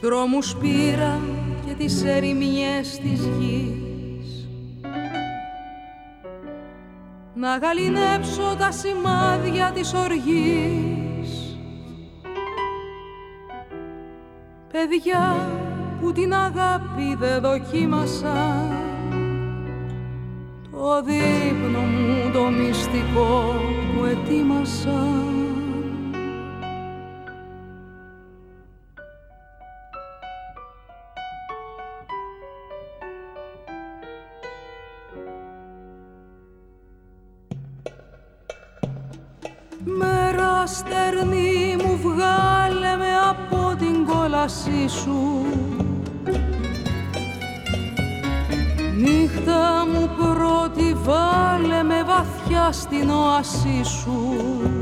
Τους δρόμους πήρα και τις ερημιές της γης. Να γαλινέψω τα σημάδια της οργής. Παιδιά που την αγάπη δεν δοκίμασαν Το δείπνο μου το μυστικό που ετοίμασαν στην οασί σου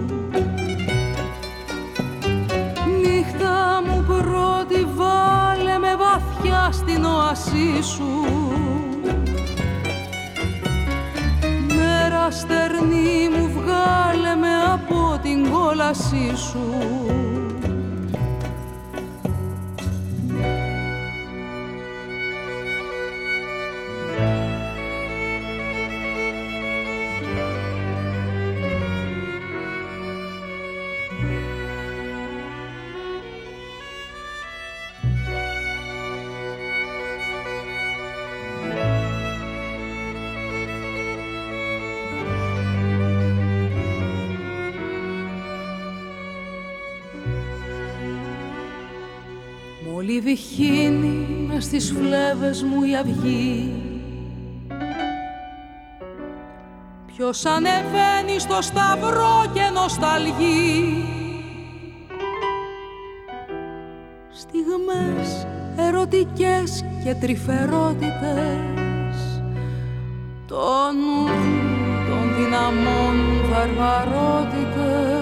Διχύνει μες στις φλέβες μου η αυγή. Ποιος ανεβαίνει στο σταυρό και νοσταλγεί. Στιγμές ερωτικές και τρυφερότητες. Των των δυναμών βαρβαρότητες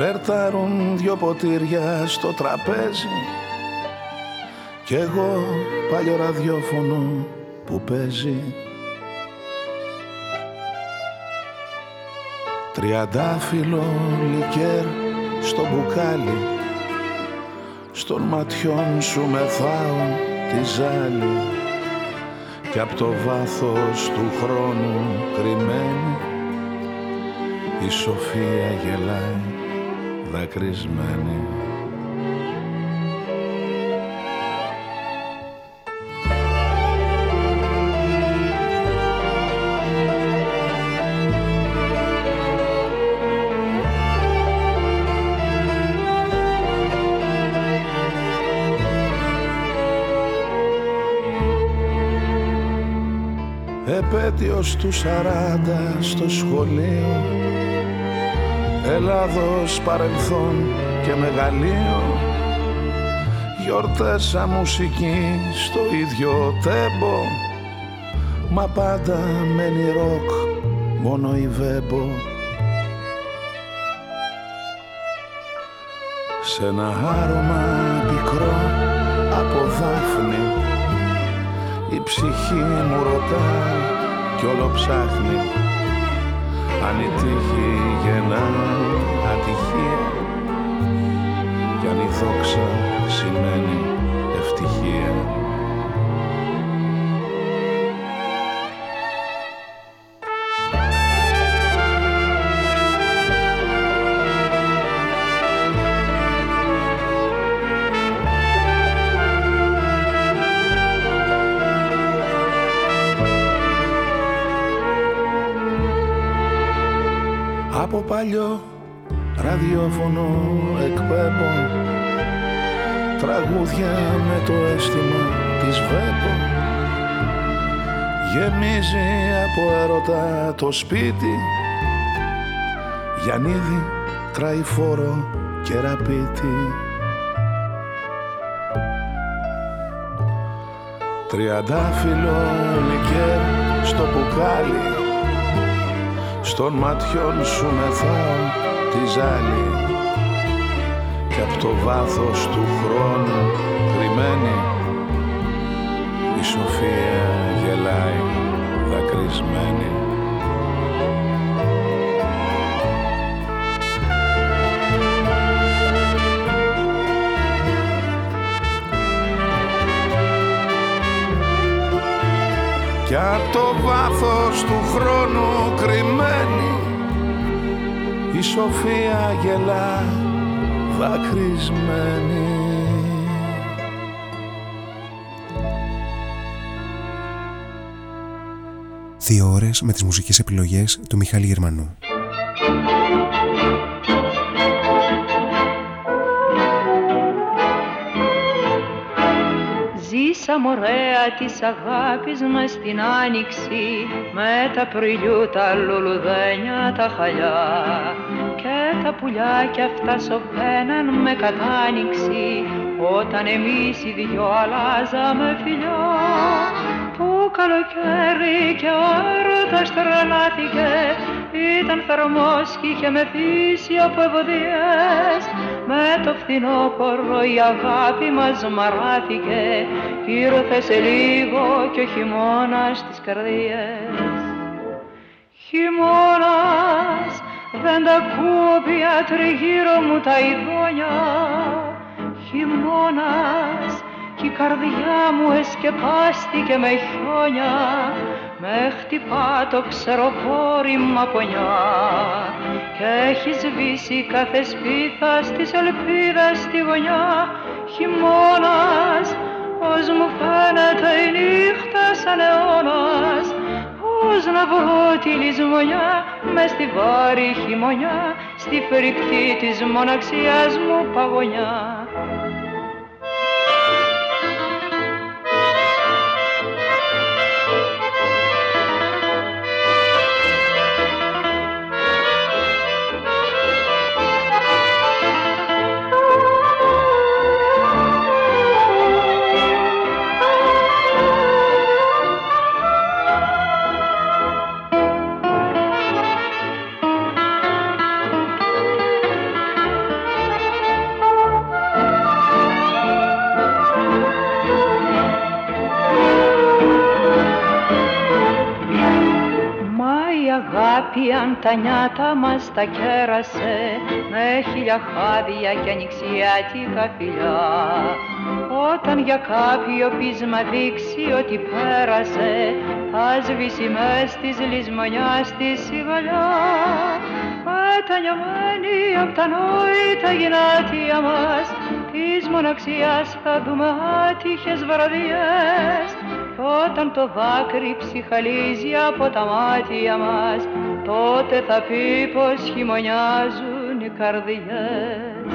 Φλερτάρουν δυο ποτήρια στο τραπέζι. Κι εγώ παλιό ραδιόφωνο που παίζει. Τριαντάφυλλο λικέρ στο μπουκάλι. Στον ματιών σου μεθάω τη ζάλη. Κι απ' το βάθος του χρόνου κρυμμένη Η Σοφία γελάει δακρυσμένη. Επέτειος του σαράντα στο σχολείο Ελλάδος παρελθόν και μεγαλείο. Γιορτές σαν μουσική στο ίδιο τέμπο. Μα πάντα μένει ροκ μόνο η βέμπο. Σε ένα άρωμα πικρό από δάφνη η ψυχή μου ρωτά κι όλο ψάχνει αν η τύχη γεννά ατυχία κι αν η δόξα σημαίνει ραδιόφωνο εκπέμπω. Τραγούδια με το αίσθημα της βέμπω γεμίζει από έρωτα το σπίτι. Γιαννίδη, τραϊφόρο και ραπίτι Τριαντάφυλλο λικέρ στο πουκάλι. Στον ματιών σου μεθάω τη ζάλη και από το βάθος του χρόνου κρυμμένη η Σοφία γελάει δακρυσμένη. Κι απ' το βάθος του χρόνου κρυμμένη η Σοφία γελά δακρυσμένη Δύο ώρες με τις μουσικές επιλογές του Μιχάλη Γερμανού. Ζήσαμε ωραία της αγάπης μας την άνοιξη με τα πριλιού, τα λουλουδένια, τα χαλιά και τα πουλιά κι αυτά σωπαίναν με κατάνοιξη όταν εμείς οι δυο αλλάζαμε φιλιά το καλοκαίρι και ο έρωτας τρελάθηκε. Ήταν θερμός κι είχε μεθύσει από ευωδιές με το φθινόπωρο η αγάπη μας μαράθηκε. Ήρθε σε λίγο κι ο χειμώνας στις καρδιές Χειμώνας δεν τα ακούω πια τριγύρω μου τα ειδόνια. Χειμώνας κι η καρδιά μου εσκεπάστηκε με χιόνια. Με χτυπά το ξεροπόρημα πονιά. Και έχει σβήσει κάθε σπίθα στις ελπίδες στη γωνιά. Χειμώνας πως μου φαίνεται η νύχτα σαν αιώνας πως να βρω τη λησμονιά μες στη βάρη χειμωνιά στη φρικτή της μοναξιάς μου παγωνιά τα νιάτα μας τα κέρασε με χίλια χάδια και ανοιξιάτικα φιλιά. Όταν για κάποιο πείσμα δείξει ότι πέρασε θα σβήσει μες της λησμονιάς της σιγαλιά μετανιωμένη απ' τα νόητα γενάτια μας της μοναξιάς θα δούμε άτυχες βραδιές. Όταν το δάκρυ ψυχαλίζει από τα μάτια μας τότε θα πει πως χειμωνιάζουν οι καρδιές.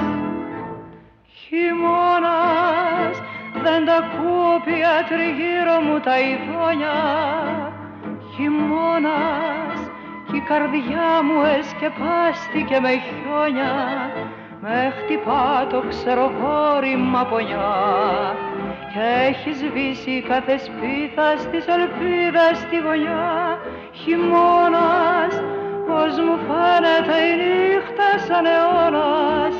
Χειμώνας δεν τα ακούω πια τριγύρω μου τα ειδόνια. Χειμώνας κι η καρδιά μου εσκεπάστηκε με χιόνια. Με χτυπά το ξερογόρημα πονιά και έχεις σβήσει κάθε σπίθα της ελπίδας στη γωνιά. Χειμώνας πως μου φαίνεται η νύχτα σαν αιώνας.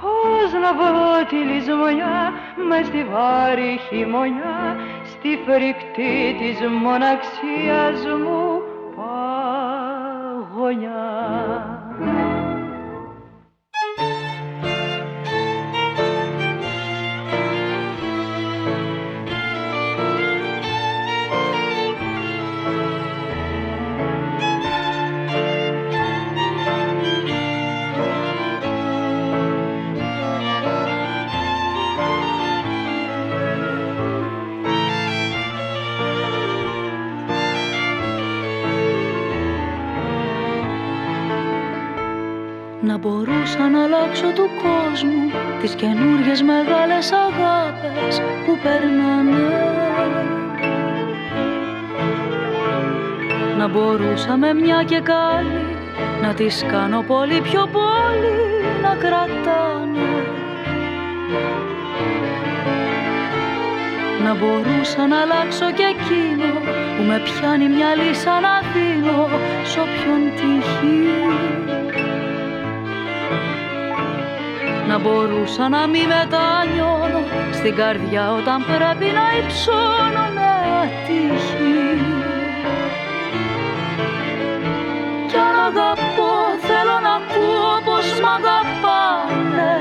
Πως να βρω τη λησμονιά μες στη βάρη χειμωνιά. Στη φρικτή της μοναξίας μου παγωνιά μπορούσα να αλλάξω του κόσμου τις καινούριες μεγάλες αγάπες που περνάνε. Να μπορούσα με μια και καλή να τις κάνω πολύ πιο πολύ να κρατάνε. Να μπορούσα να αλλάξω και εκείνο που με πιάνει μια λύσα να δίνω σ' όποιον τυχεί να μπορούσα να μην μετανιώνω στην καρδιά όταν πρέπει να υψώνω με ατύχη Κι αν αγαπώ θέλω να ακούω πως μ' αγαπάνε.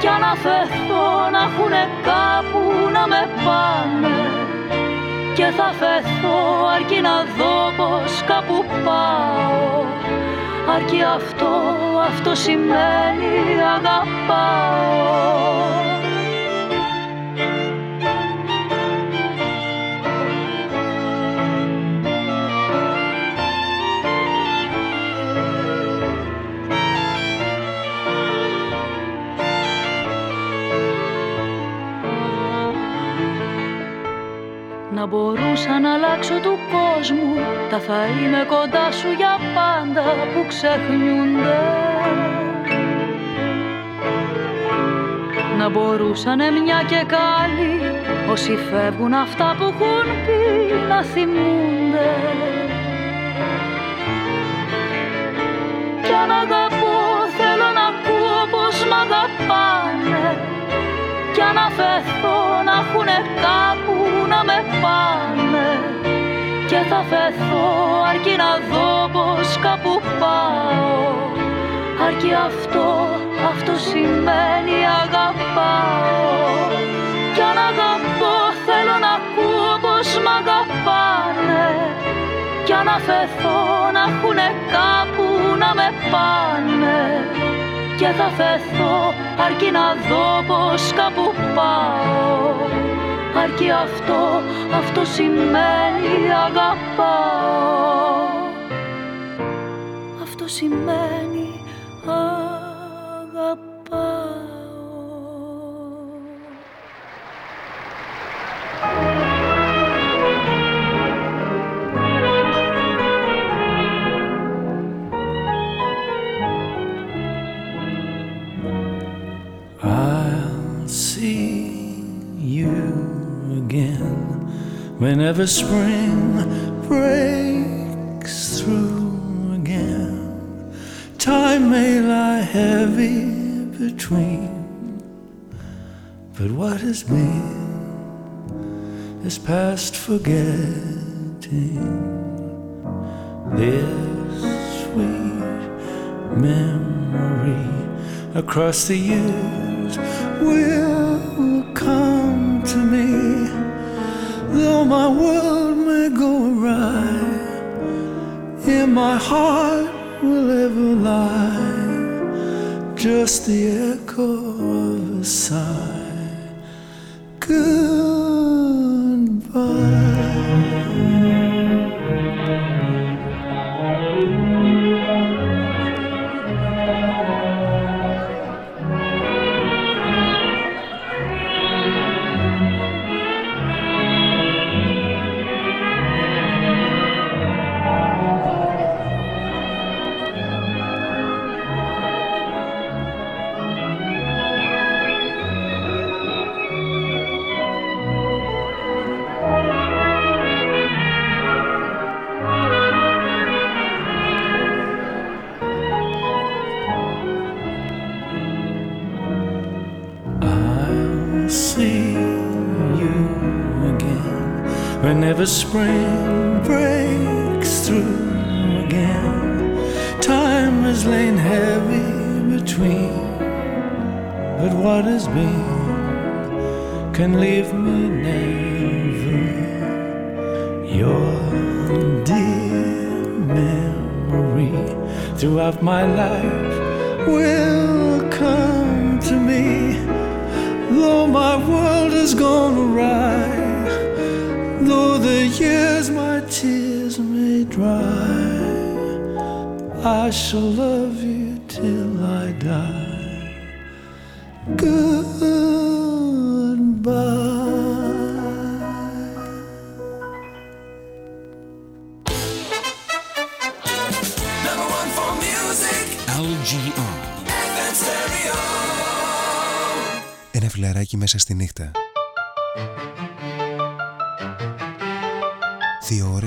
Κι αν αφαιθώ να έχουνε κάπου να με πάνε. Και θα φεθώ αρκεί να δω πως κάπου πάω αρκεί αυτό, αυτό σημαίνει αγαπάω Να μπορούσα να αλλάξω του κόσμου Τα θα είμαι κοντά σου για πάντα που ξεχνιούνται. Να μπορούσανε μια και καλή Όσοι φεύγουν αυτά που έχουν πει να θυμούνται. Κι αν αγαπώ θέλω να ακούω πως μ' αγαπάνε. Κι αν αφαιθώ να έχουνε κάπου να με πάνε. Και θα φεθώ αρκεί να δω πως κάπου πάω. Αρκεί αυτό, αυτό σημαίνει αγαπάω. Κι αν αγαπώ θέλω να ακούω πως μ' αγαπάνε. Κι αν αφαιθώ να έχουνε κάπου να με πάνε. Και θα φεθώ αρκεί να δω πως κάπου πάω αρκεί αυτό, αυτό σημαίνει αγαπάω. Αυτό σημαίνει αγαπάω whenever spring breaks through again. Time may lie heavy between, but what has been is past forgetting. This sweet memory across the years will come to me. Though my world may go awry, in my heart will ever lie just the echo of a sigh. Goodbye. Whenever spring breaks through again. Time has lain heavy between, but what has been can leave me never. Your dear memory throughout my life will come to me, though my world has gone awry the years my tears may dry, I shall love you till I die. Goodbye. Number one for music. LGR. FM stereo. Ένα φιλαράκι μέσα στη νύχτα.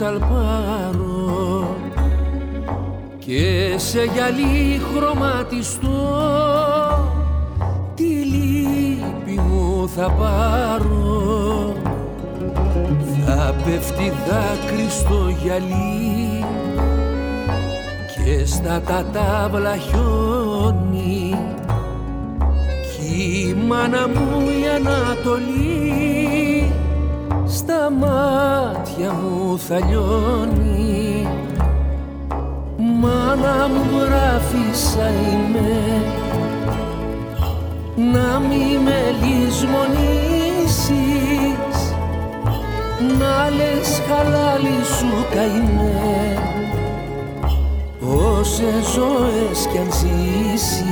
Σαλπάρω Και σε γυαλί χρωματιστώ. Τη λύπη μου θα πάρω Θα πέφτει δάκρυ στο γυαλί Και στα τατάβλα χιόνι. Η μάνα μου η Ανατολή στα μάτια μου θα λιώνει. Μάνα μου γράφησα είμαι. Να μη με λησμονήσεις. Να λες χαλάλι σου καημέ. Όσες ζωές κι αν ζήσεις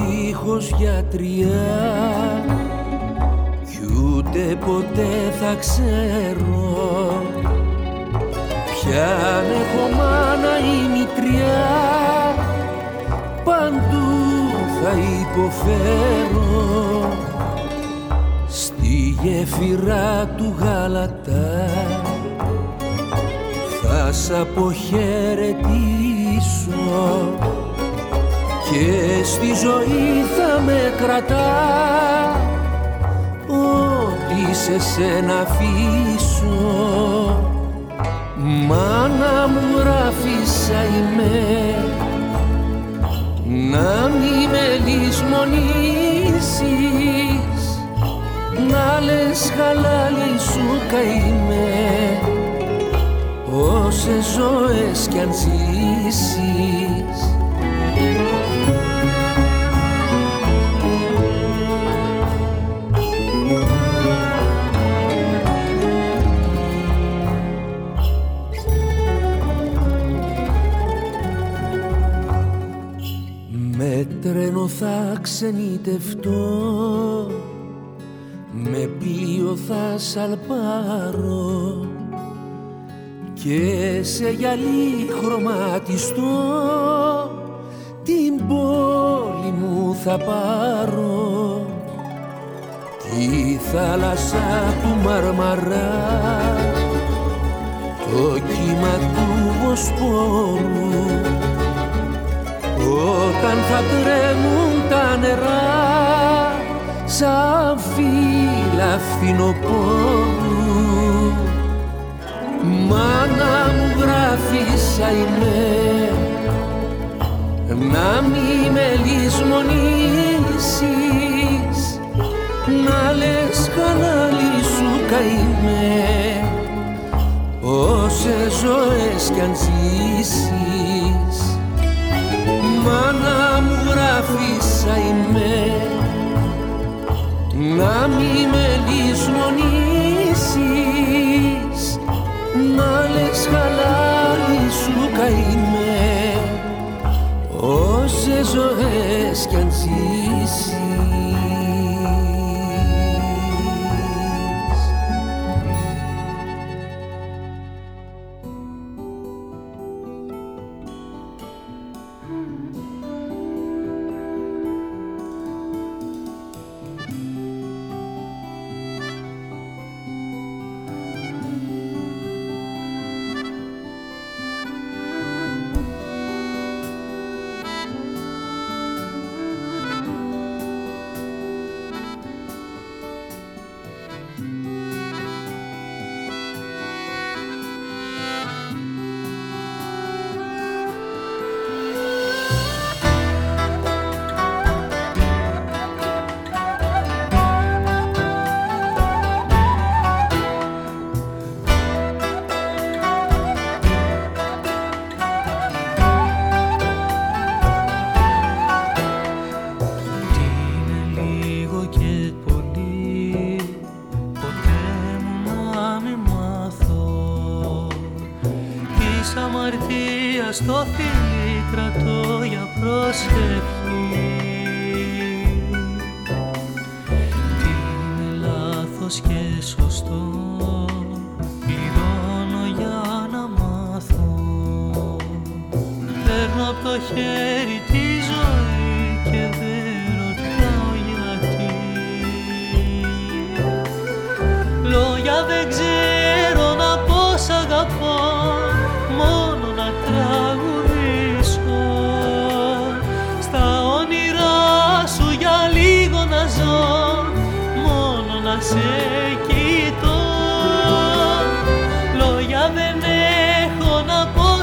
δίχως γιατριά. Κι ούτε ποτέ θα ξέρω Ποιαν έχω μάνα ή μητριά. Παντού θα υποφέρω στη γέφυρα του Γαλατά. Θα σ' αποχαιρετήσω και στη ζωή θα με κρατά. Ό,τι σε σένα αφήσω Μάνα μου γράφησα είμαι. Να μη με λησμονήσεις να λες χαλάλι σου καημέ όσες ζωές κι αν ζήσεις θα ξενιτευτώ με πλοίο θα σαλπάρω και σε γυαλί χρωματιστώ την πόλη μου θα πάρω. Τη θάλασσα του Μαρμαρά το κύμα του Βοσπόρου όταν θα τρέμουν τα νερά σαν φύλλα φθινοπόρου. Μάνα μου γράφεις αημέ ναι». να μη με λησμονήσεις να λες κανάλι σου καημέ ναι». όσες ζωές κι αν ζήσεις μάνα μου γράφεις αημέ να μη με δυσμονήσεις να λες χαλάρι σου καημέ όσες ζωές κι αν ζεις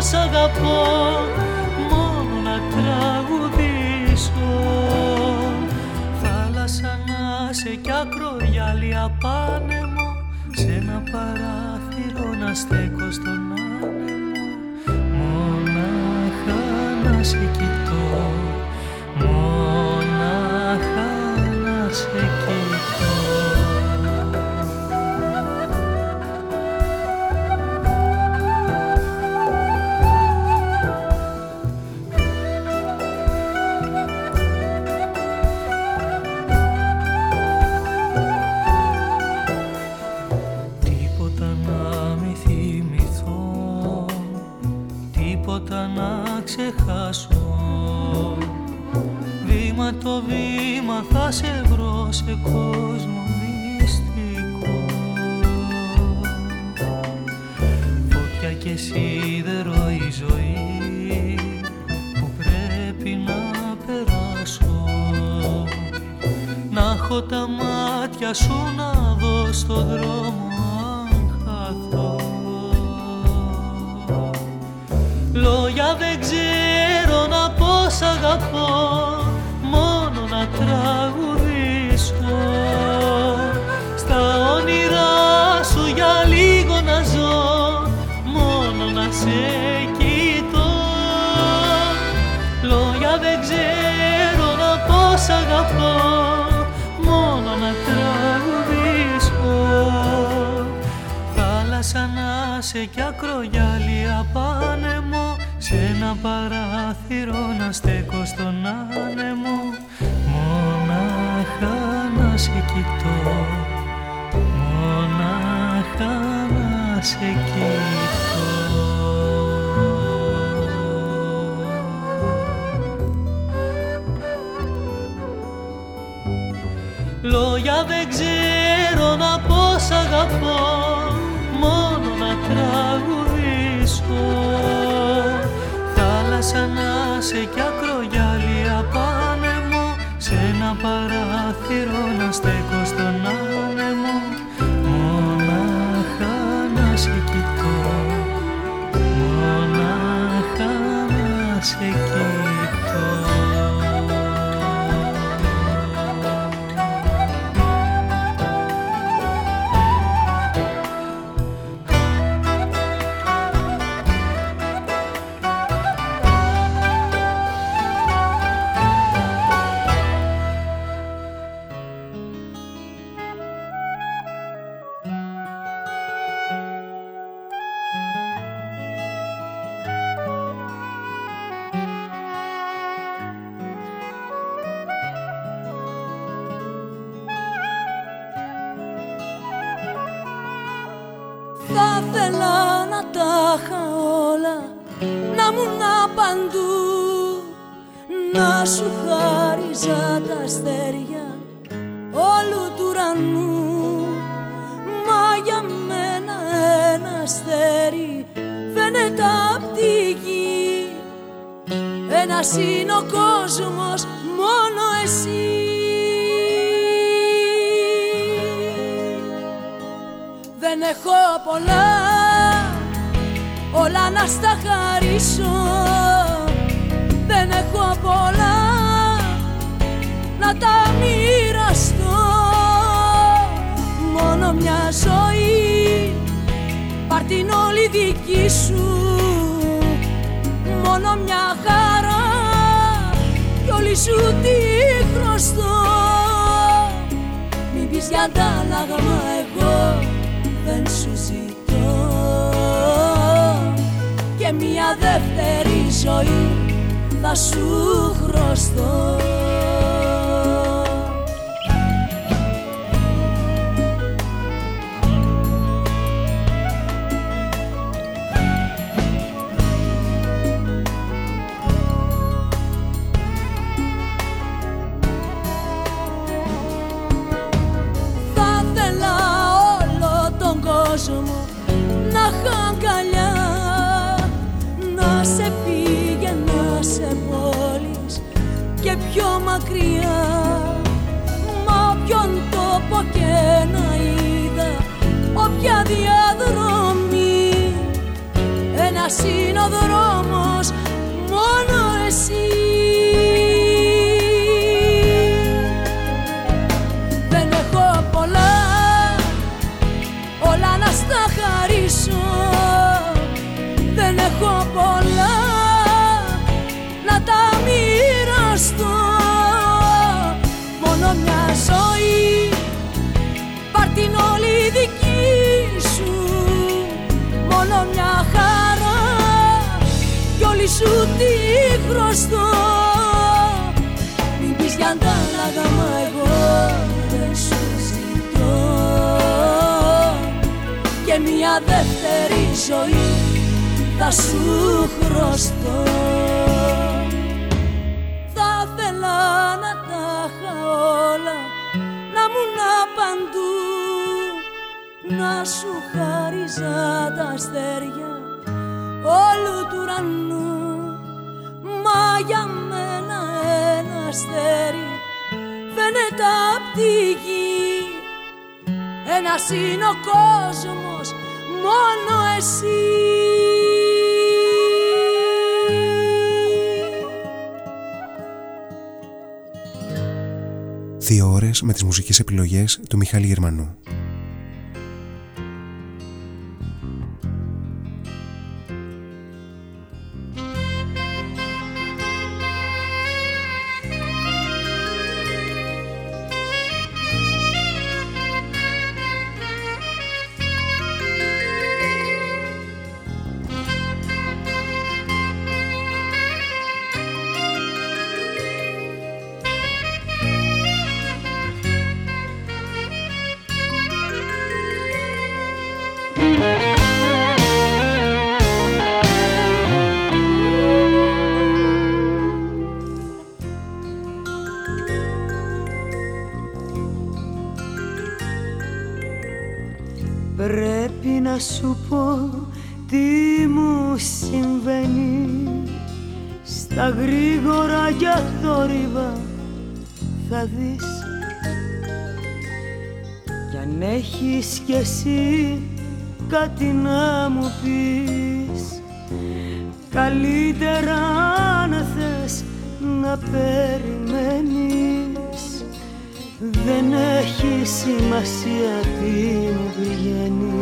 σ' αγαπώ μόνο να τραγουδήσω. Θάλασσα να σε κι ακρογιαλία πάνεμο Σ' ένα παράθυρο να στέκω στον άνεμο. Μονάχα να σε κοιτώ Μονάχα να σε κοιτώ το βήμα θα σε βρω σε κόσμο μυστικό. Φωτιά και σίδερο η ζωή που πρέπει να περάσω. Να έχω τα μάτια σου να δω στον δρόμο αν χαθώ. Λόγια δεν ξέρω να πω σ' αγαπώ τραγουδήσω. Στα όνειρά σου για λίγο να ζω Μόνο να σε κοιτώ. Λόγια δεν ξέρω να πω αγαπώ Μόνο να τραγουδήσω. Θάλασσα να σε κι ακρογιαλία πάνε μου, σε ένα παράθυρο να στέκω στον άνεμο. Μονάχα να σε κοιτώ. Μονάχα να σε κοιτώ. Λόγια δεν ξέρω να πω σ' αγαπώ Μόνο να τραγουδήσω. Θάλασσα να σε κι ακρογιάλι απάνεμο Σε ένα παράθυρο να στέκω στον Δεν έχω πολλά Όλα να στα χαρίσω. Δεν έχω πολλά Να τα μοιραστώ. Μόνο μια ζωή Πάρ' την όλη δική σου. Μόνο μια χαρά Κι όλη σου τη χρωστώ. Μην πεις για αντάλλαγμα εγώ μια δεύτερη ζωή. Θα σου χρωστώ πιο μακριά. Μα όποιον τόπο και να είδα όποια διαδρομή. Ένας είναι μια δεύτερη ζωή θα σου χρωστώ. Θα θέλα να τα είχα όλα Να μου να παντού Να σου χάριζα τα αστέρια Όλου του ουρανού. Μα για μένα ένα αστέρι φαίνεται απ' τη γη. Ένας είναι ο κόσμος, μόνο εσύ Δύο ώρες με τις μουσικές επιλογές του Μιχάλη Γερμανού. Να σου πω τι μου συμβαίνει. Στα γρήγορα για θόρυβα θα δεις. Κι αν έχεις κι εσύ κάτι να μου πεις Καλύτερα να θες να περιμένεις Δεν έχει σημασία τι μου πηγαίνει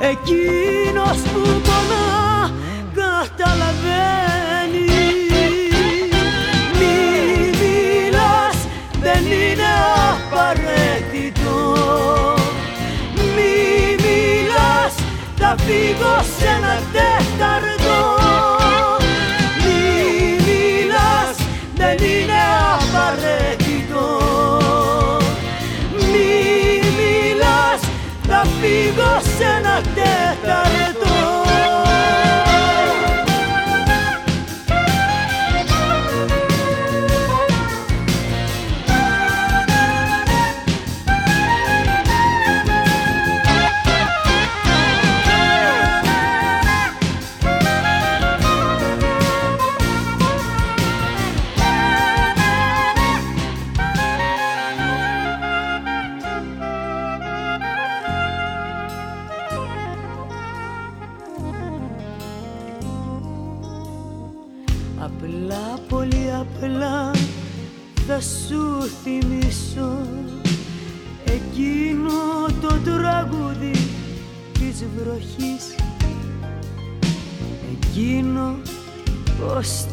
Εκείνος που πονά καταλαβαίνει. Μη μιλάς δεν είναι απαραίτητο. Μη μιλάς θα φύγω σε ένα τέταρτο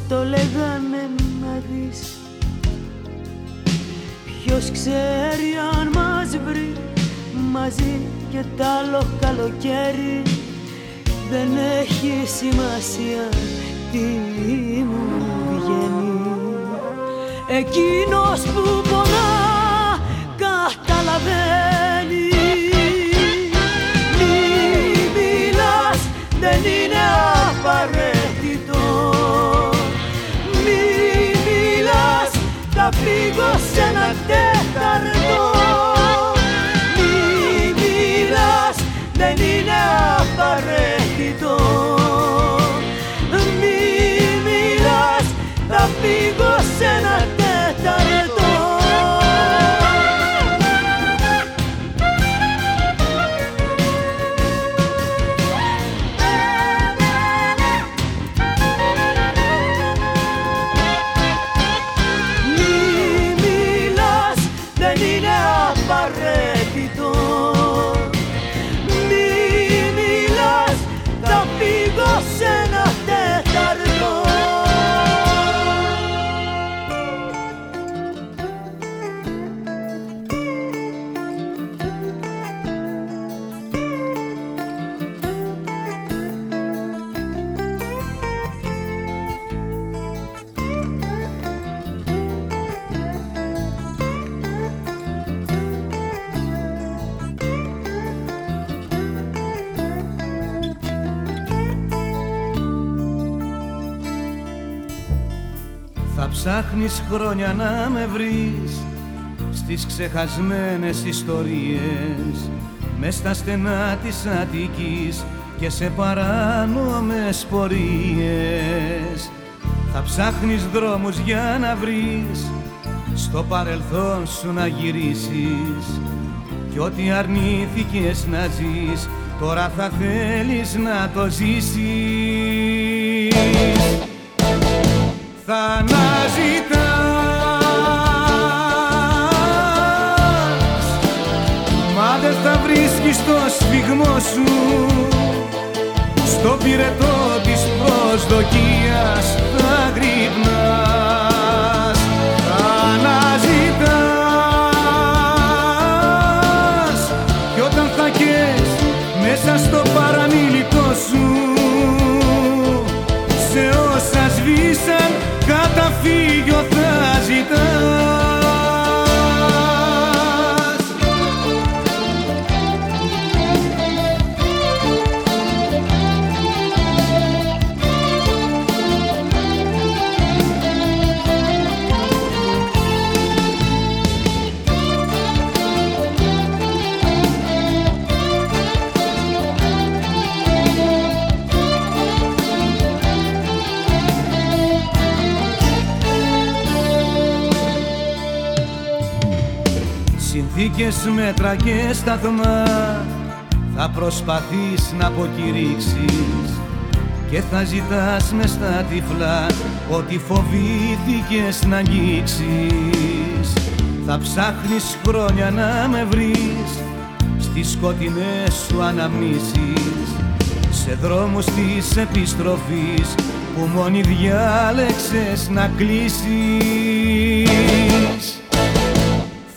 το λέγανε να δεις. Ποιος ξέρει αν μας βρει μαζί και τ' άλλο καλοκαίρι. Δεν έχει σημασία τι μου βγαίνει. Εκείνος που πονά καταλαβαίνει Θα ψάχνεις χρόνια να με βρεις Στις ξεχασμένες ιστορίες. Μες στα στενά της Αττικής Και σε παράνομες πορείες. Θα ψάχνεις δρόμους για να βρεις Στο παρελθόν σου να γυρίσεις. Κι ό,τι αρνήθηκες να ζεις Τώρα θα θέλεις να το ζήσεις θα αναζητάς Μα δεν θα βρίσκεις το σφιγμό σου Στο πυρετό της προσδοκίας θα γρυπνάς. Θα αναζητάς Κι όταν θα καις μέσα στο παραμιλικό σου σε όσα σβήσαν Συνθήκες μέτρα και σταθμά. Θα προσπαθείς να αποκηρύξεις και θα ζητάς μες στα τυφλά ότι φοβήθηκες να αγγίξεις. Θα ψάχνεις χρόνια να με βρεις στις σκοτεινές σου αναμνήσεις. Σε δρόμους της επιστροφής που μόνη διάλεξες να κλείσεις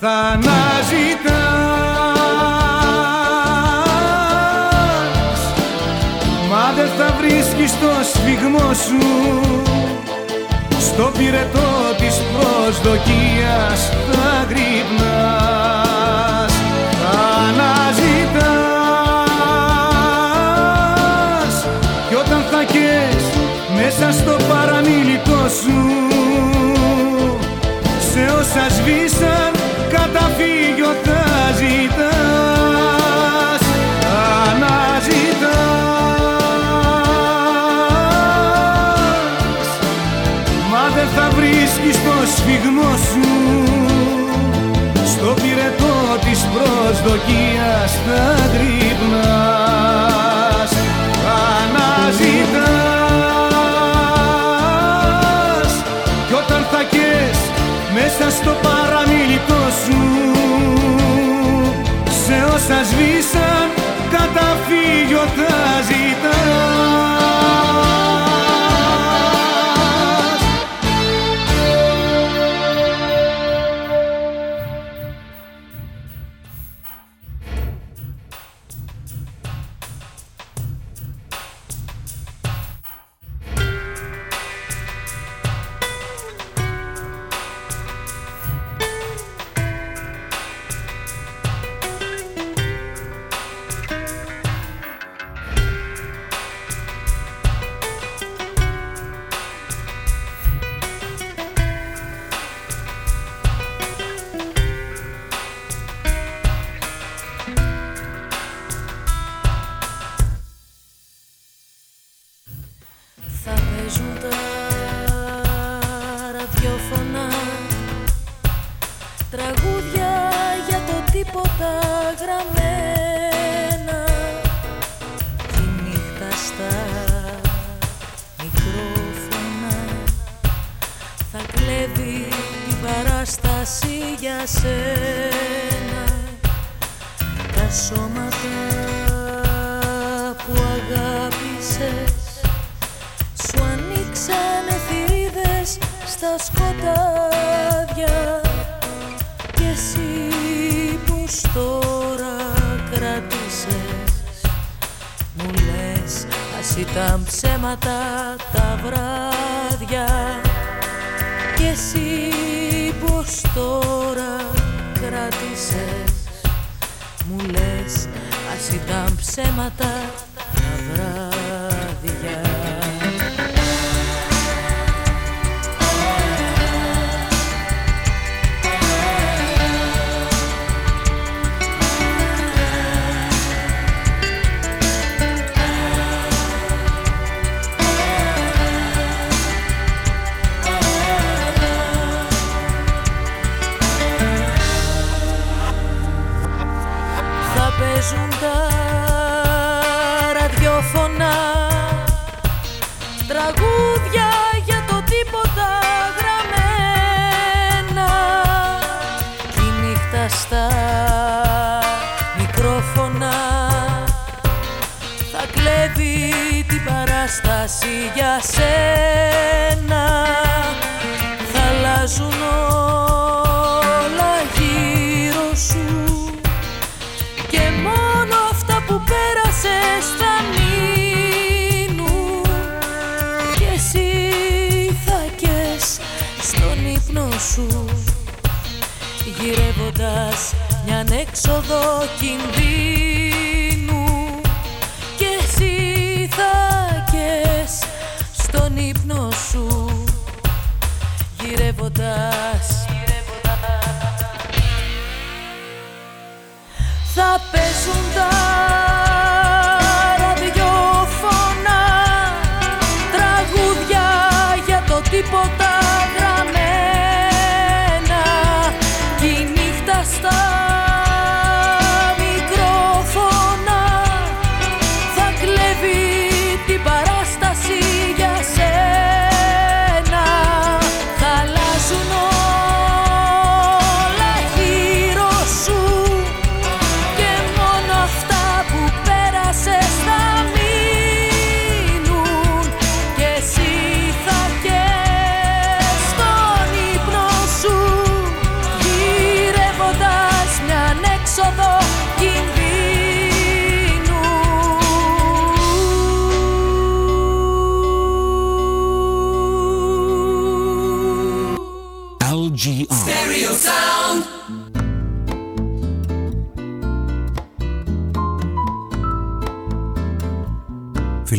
θα αναζητάς μα δεν θα βρίσκεις το σφιγμό σου στο πυρετό της προσδοκίας θα γρυπνάς. Θα αναζητάς κι όταν θα κες μέσα στο παραμιλικό σου σε όσα σβήσαν καταφύγιο θα ζητάς. Αναζητάς. Μα δεν θα βρίσκεις το σφιγμό σου στο πυρετό της προσδοκίας θα γρυπνάς αναζητάς. Κι όταν θα κες μέσα στο παραμιλικό σου. Σε όσα σβήσαν καταφύγιο θα ζητάς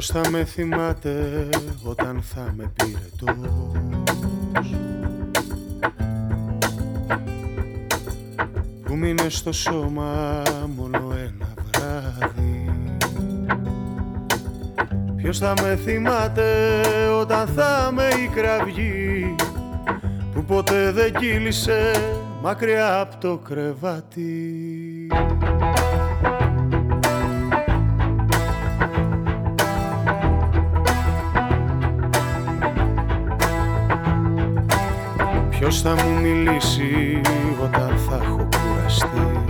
Ποιος θα με θυμάται όταν θα με πήρε Που μείνε στο σώμα μόνο ένα βράδυ; Ποιος θα με θυμάται όταν θα με η κραυγή; Που ποτέ δεν κύλησε μακριά από το κρεβάτι; Ποιος θα μου μιλήσει όταν θα έχω κουραστεί;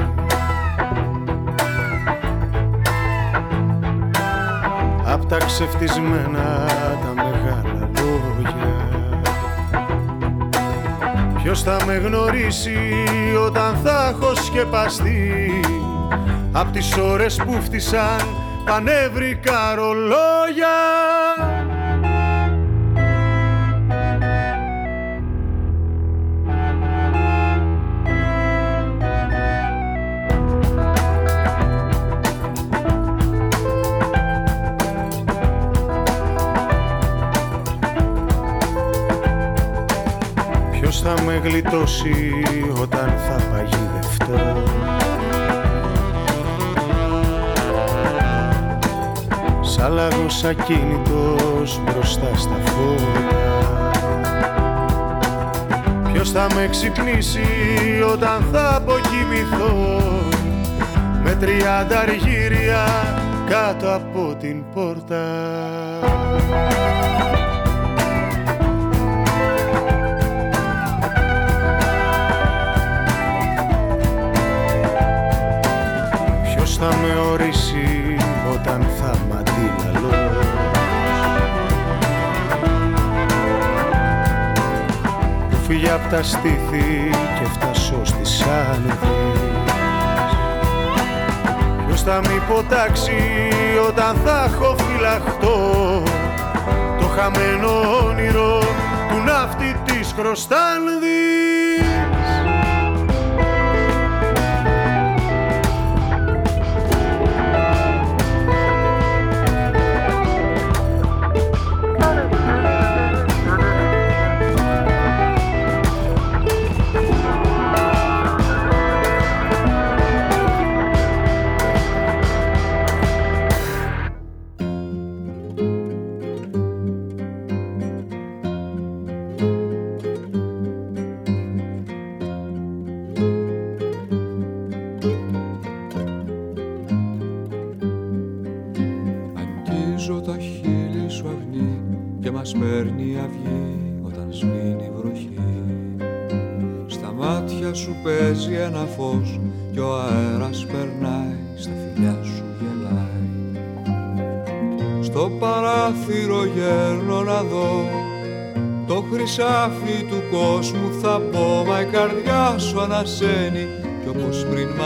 Απ' τα ξεφτισμένα τα μεγάλα λόγια. Ποιος θα με γνωρίσει όταν θα έχω σκεπαστεί; Απ' τις ώρες που φτισαν πανεύρικα ρολόγια γλιτώσει όταν θα παγιδευτώ. Σαν λαγός ακίνητος μπροστά στα φώτα. Ποιος θα με ξυπνήσει όταν θα αποκοιμηθώ; Με τριάντα αργύρια κάτω από την πόρτα τα στήθη και φτάσω στις άνεδες Ποιος θα με υποτάξει όταν θα έχω φυλαχτώ Το χαμένο όνειρο του ναύτη της Χρωστάνδης;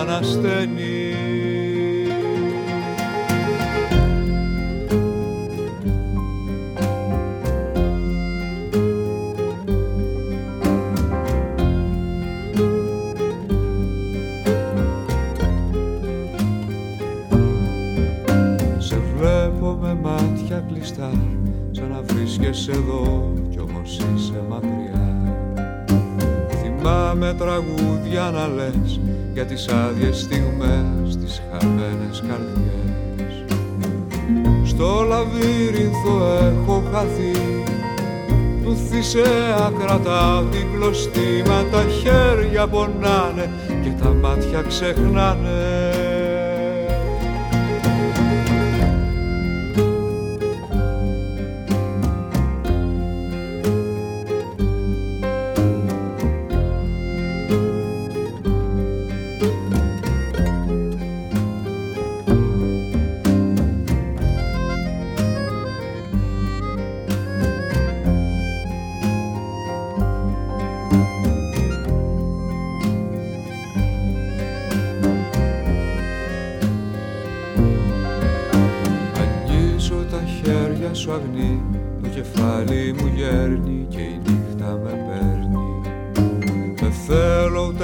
Ανασταίνει ξεχνάνε.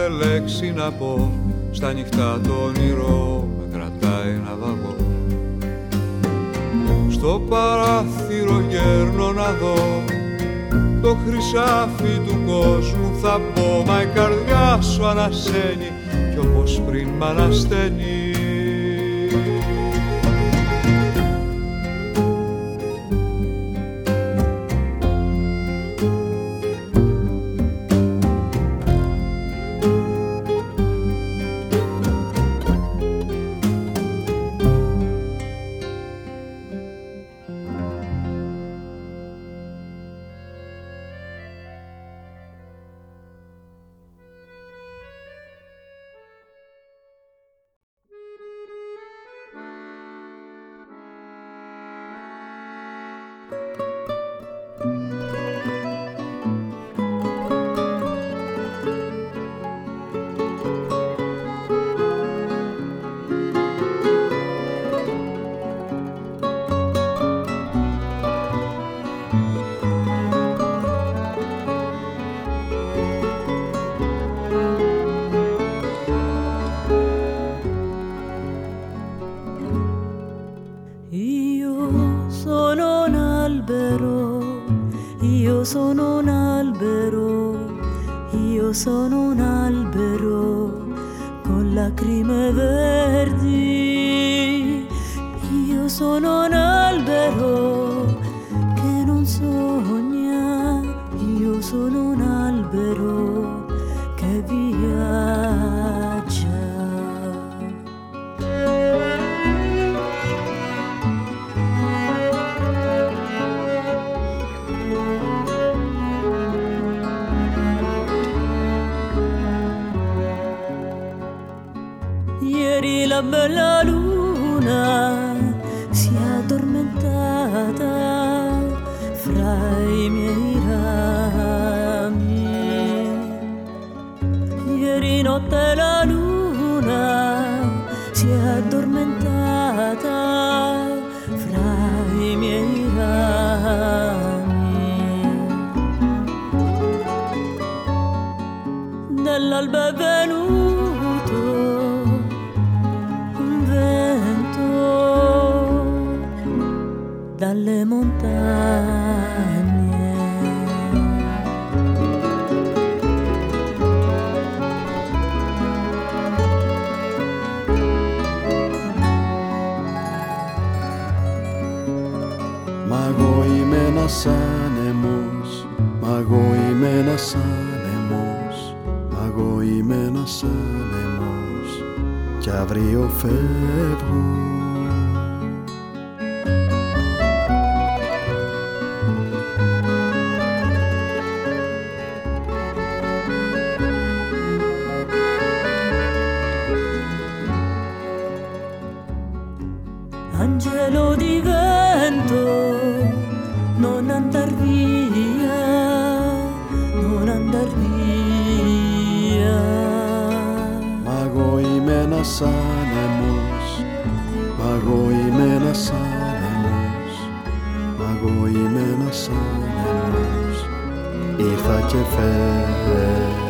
Μάτια ξεχνάνε στα νυχτά το όνειρο με κρατάει να βαγώ. Στο παράθυρο γέρνω να δω το χρυσάφι του κόσμου θα πω μα η καρδιά σου ανασένει κι όπως πριν μ' ανασταίνει ένας άνεμος Μα εγώ είμαι ένας άνεμος Μα εγώ είμαι ένας άνεμος. Ήρθα και φεύγω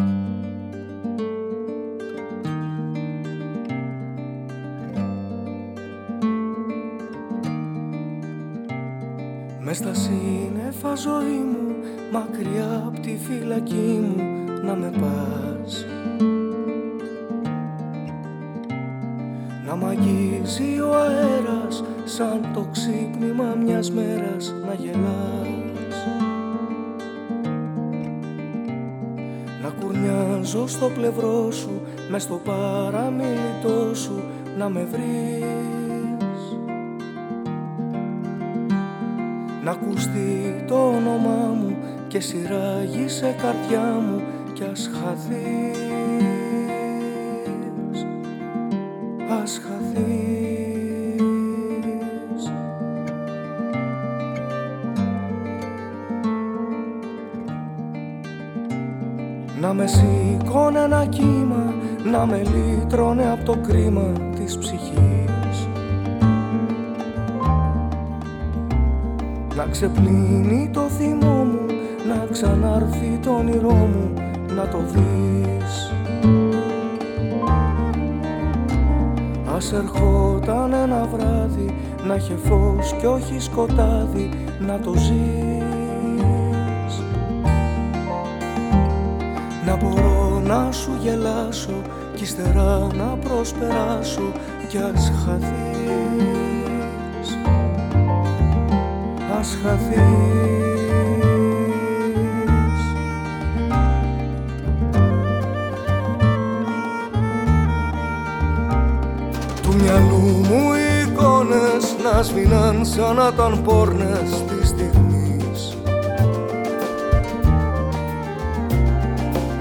Είχε φως κι όχι σκοτάδι Να το ζεις. Να μπορώ να σου γελάσω Κι ύστερα να προσπεράσω Κι ας χαθείς. Ας χαθείς να ήταν πόρνες της στιγμής.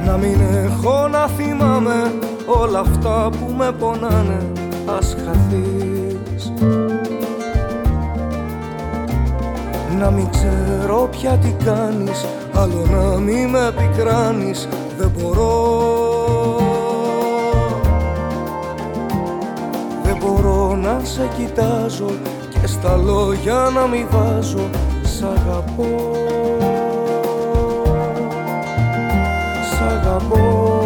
Να μην έχω να θυμάμαι όλα αυτά που με πονάνε ας χαθείς. Να μην ξέρω πια τι κάνεις Άλλο να μη με πικράνεις Δεν μπορώ. Δεν μπορώ να σε κοιτάζω Και στα λόγια να μην βάζω Σ' αγαπώ. Σ' αγαπώ.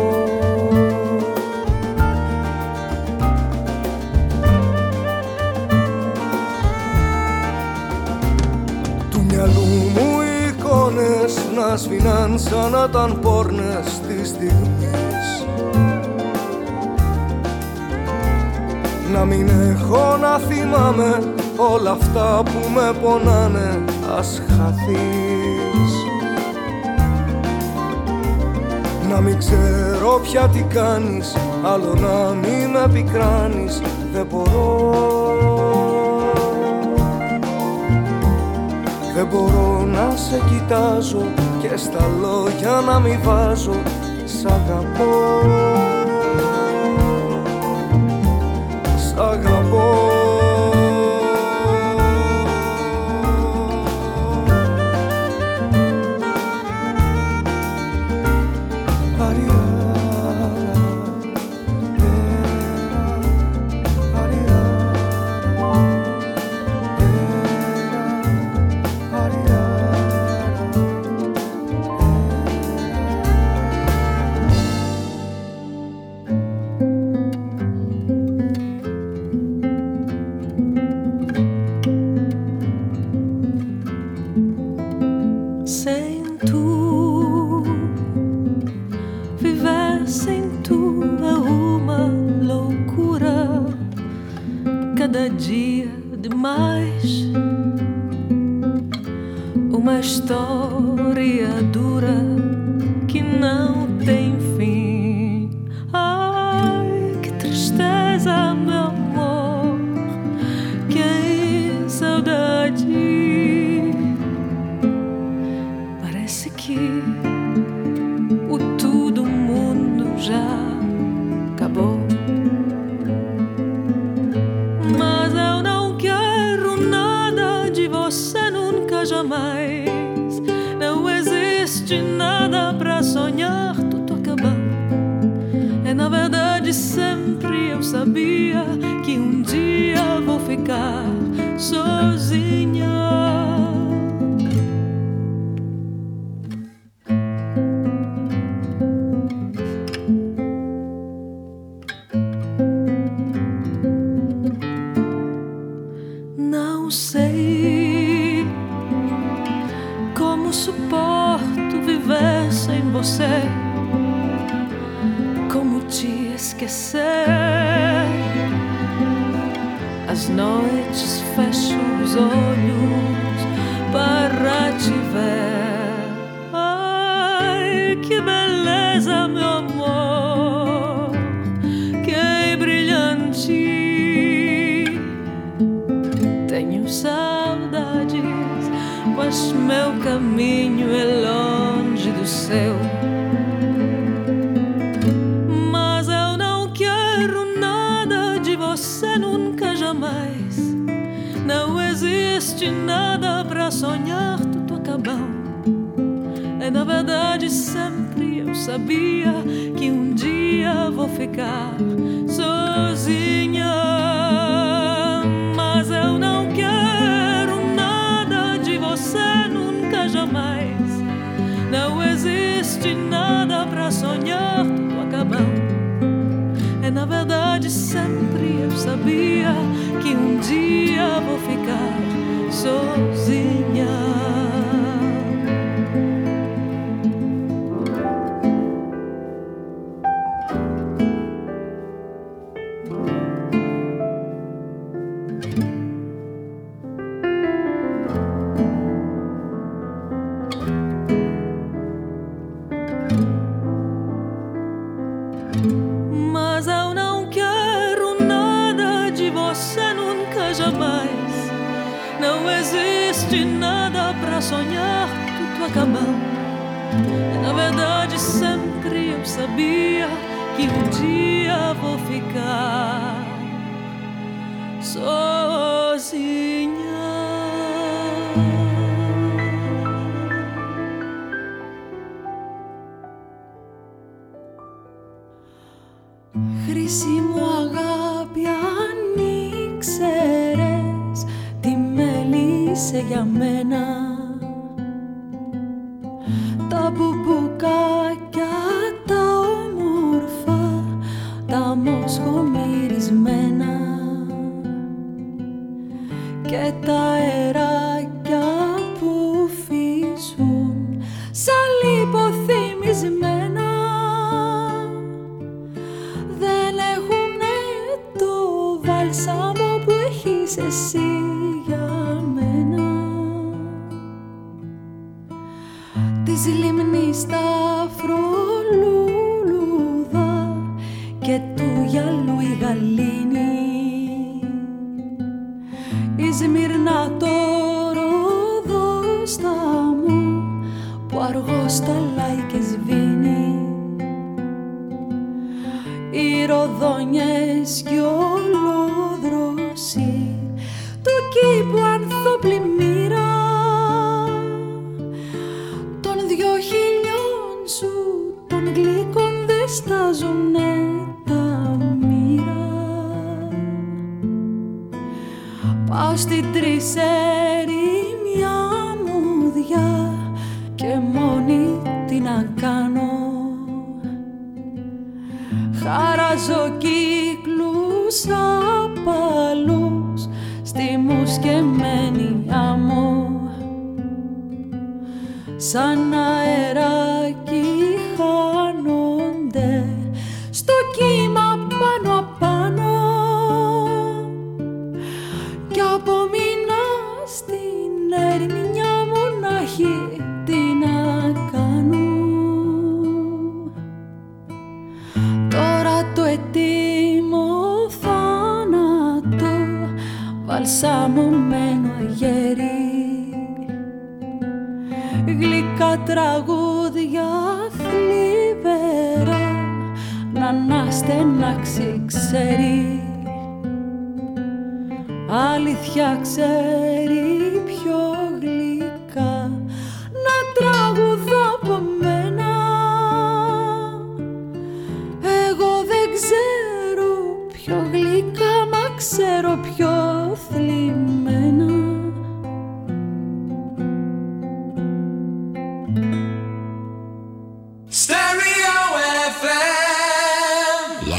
Του μυαλού μου οι εικόνες να σβήναν σαν να ήταν πόρνες της στιγμής Να μην έχω να θυμάμαι όλα αυτά που με πονάνε. Ας χαθείς. Να μην ξέρω πια τι κάνεις άλλο να μην με πικράνεις. Δεν μπορώ. Δεν μπορώ να σε κοιτάζω και στα λόγια να μην βάζω. Σ' αγαπώ Σ'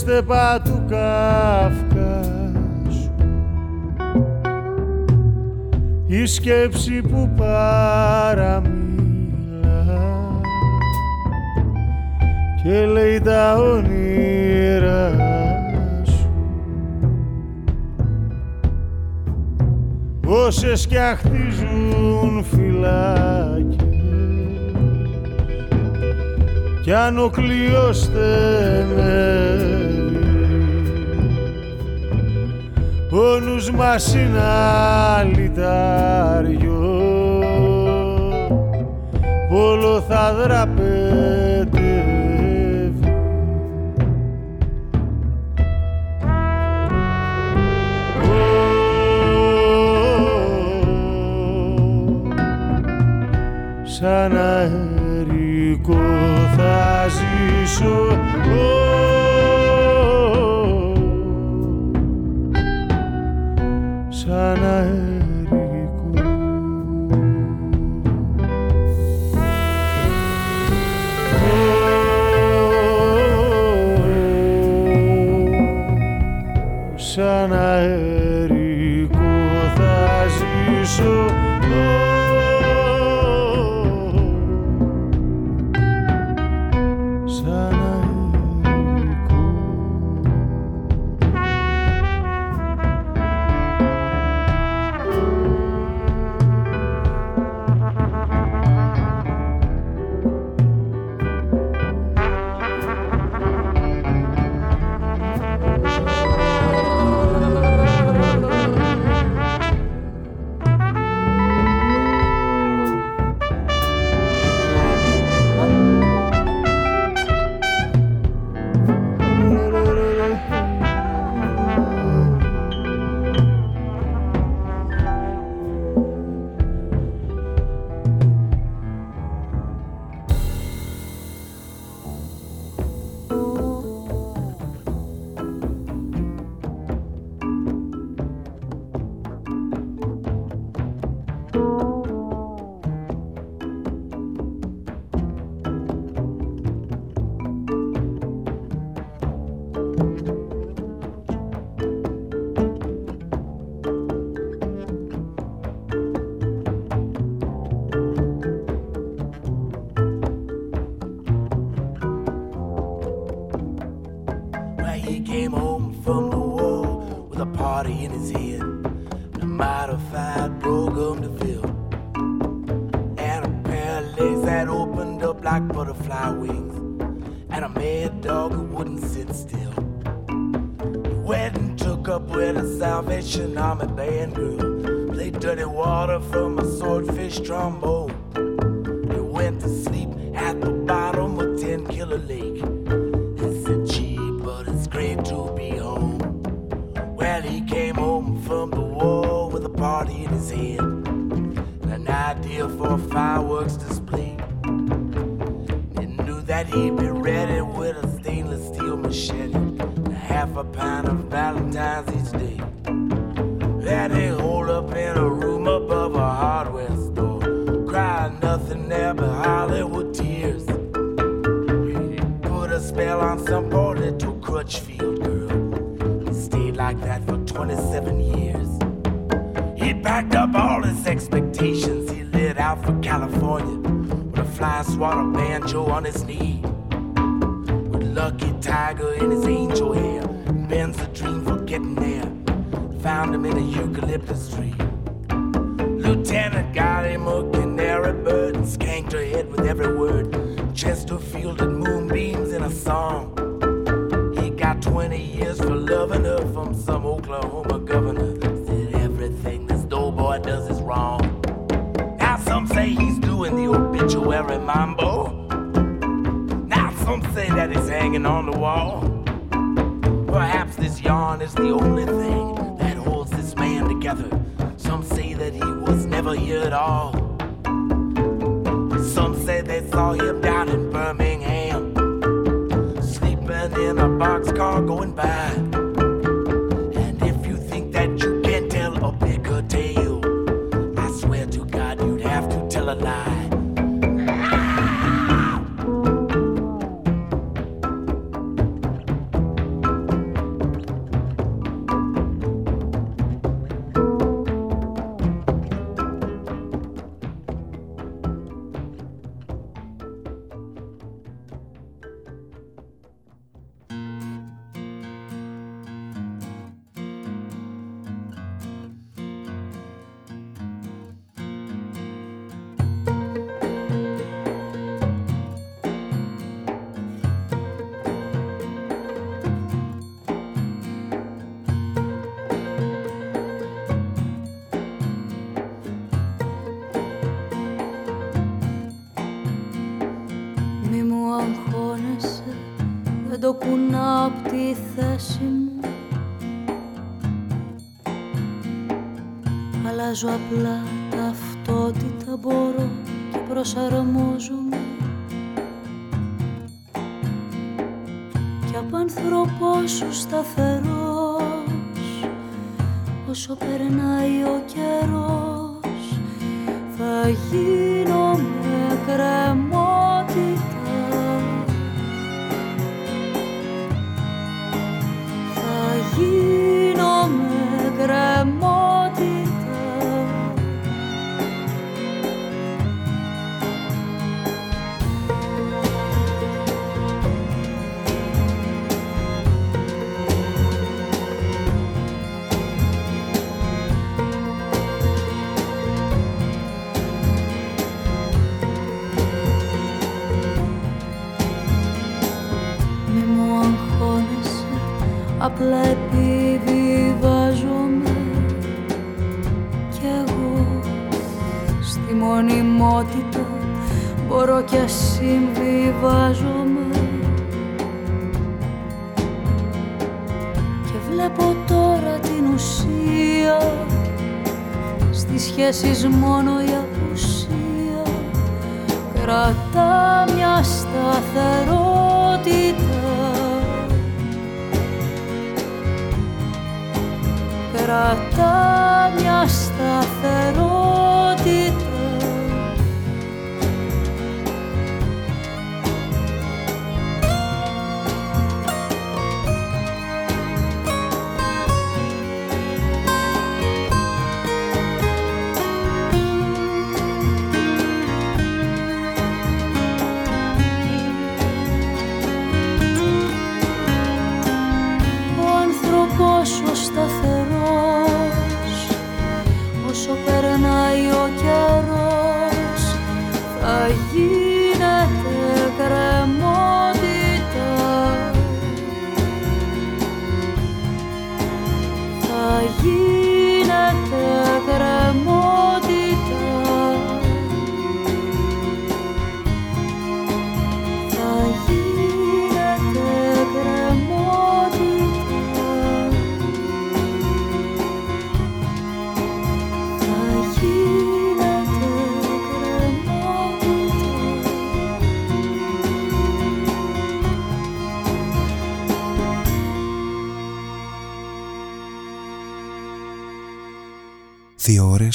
και στεπά you at all. Some say they saw him down in Birmingham, sleeping in a boxcar going back. наша родина.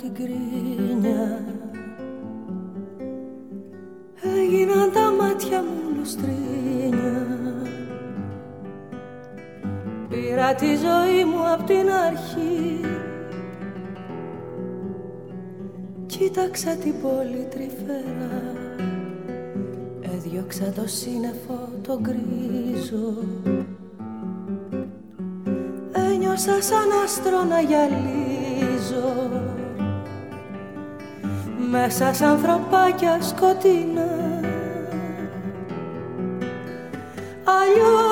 Την κρίνια. Έγιναν τα μάτια μου λουστρίνια. Πήρα τη ζωή μου από την αρχή. Κοίταξα την πόλη τρυφέρα Έδιωξα το σύννεφο το γκρίζο. Ένιωσα σαν άστρο να γυαλίζω Μέσα σαν ανθρωπάκια σκοτεινά. Αλλιώτικη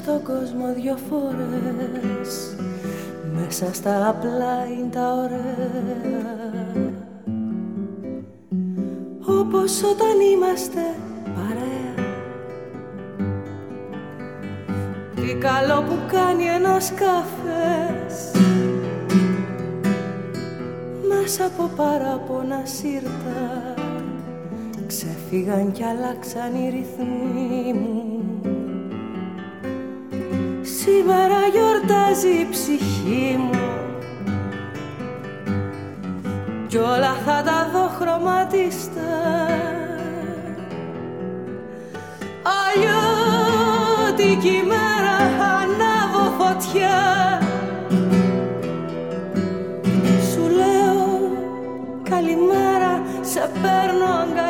Μέτρησα τον κόσμο δυο φορές. Μέσα στα απλά είναι τα ωραία. Όπως όταν είμαστε παρέα. Τι καλό που κάνει ένας καφές. Μέσα από παράπονα σύρτα. Ξεφύγαν κι αλλάξαν οι ρυθμοί μου Σήμερα γιορτάζει η ψυχή μου. Κι όλα θα τα δω χρωματιστά Αλλιώτικη μέρα ανάβω φωτιά. Σου λέω καλημέρα σε παίρνω αγκαλιά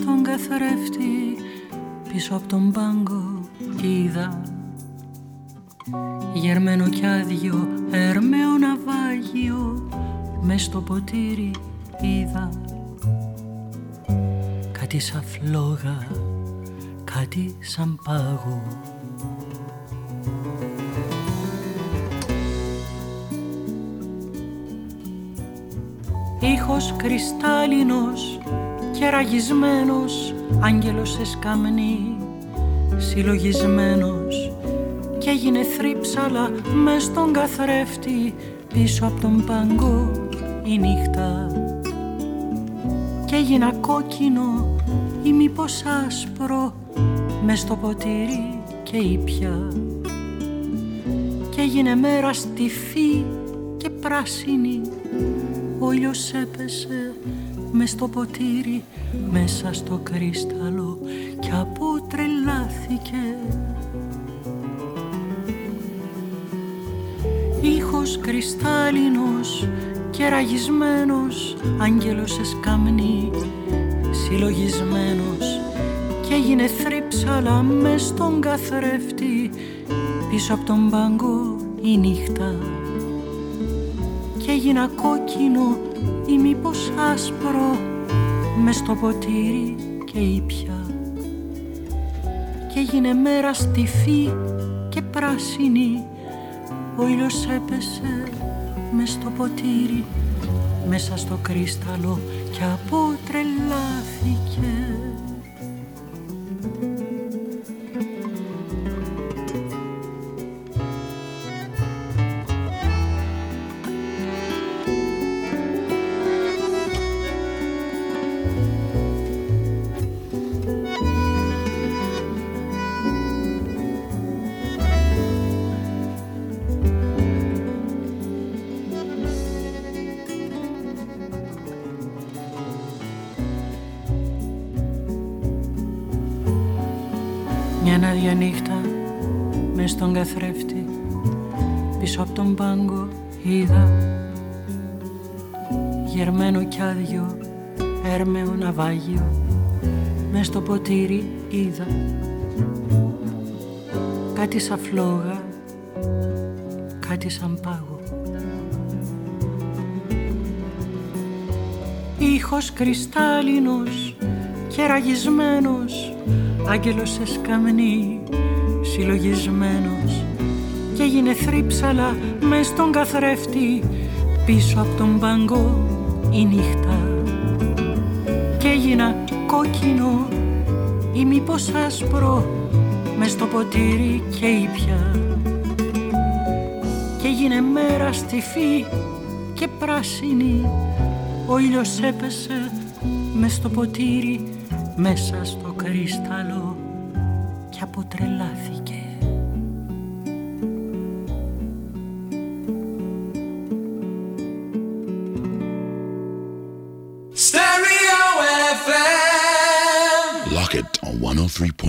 στον καθρέφτη πίσω από τον πάγκο είδα γερμένο κι άδειο έρμεο ναυάγιο μες στο ποτήρι είδα κάτι σαν φλόγα, κάτι σαν πάγο. Ήχος κρυστάλλινος και ραγισμένος άγγελος σε σκαμνή συλλογισμένος. Και έγινε θρύψαλα μες στον καθρέφτη πίσω από τον παγκό η νύχτα. Και έγινα κόκκινο ή μήπως άσπρο μες στο ποτήρι και ήπια και έγινε μέρα στιφή και πράσινη ο ήλιος έπεσε με στο ποτήρι μέσα στο κρίσταλο και αποτρελάθηκε ήχος κρυστάλλινος και ραγισμένος άγγελος σε σκαμνή συλλογισμένος και έγινε θρύψαλα μες στον καθρέφτη πίσω από τον πάγκο η νύχτα. Και έγινα κόκκινο ή μήπως άσπρο μες στο ποτήρι και ήπια και έγινε μέρα στιφή και πράσινη ο ήλιος έπεσε μες στο ποτήρι μέσα στο κρίσταλο και αποτρελάθηκε καθρέφτη πίσω από τον πάγκο είδα γερμένο κι άδειο έρμεο ναυάγιο. Μες στο ποτήρι είδα κάτι σαν φλόγα κάτι σαν πάγο. Ήχος κρυστάλλινος και ραγισμένος άγγελος σε σκαμνή συλλογισμένος και έγινε θρύψαλα μες στον καθρέφτη πίσω από τον πάγκο η νύχτα. Και έγινα κόκκινο ή μήπως άσπρο μες στο ποτήρι και ήπια και έγινε μέρα στιφή και πράσινη ο ήλιος έπεσε μες στο ποτήρι μέσα στο κρύσταλλο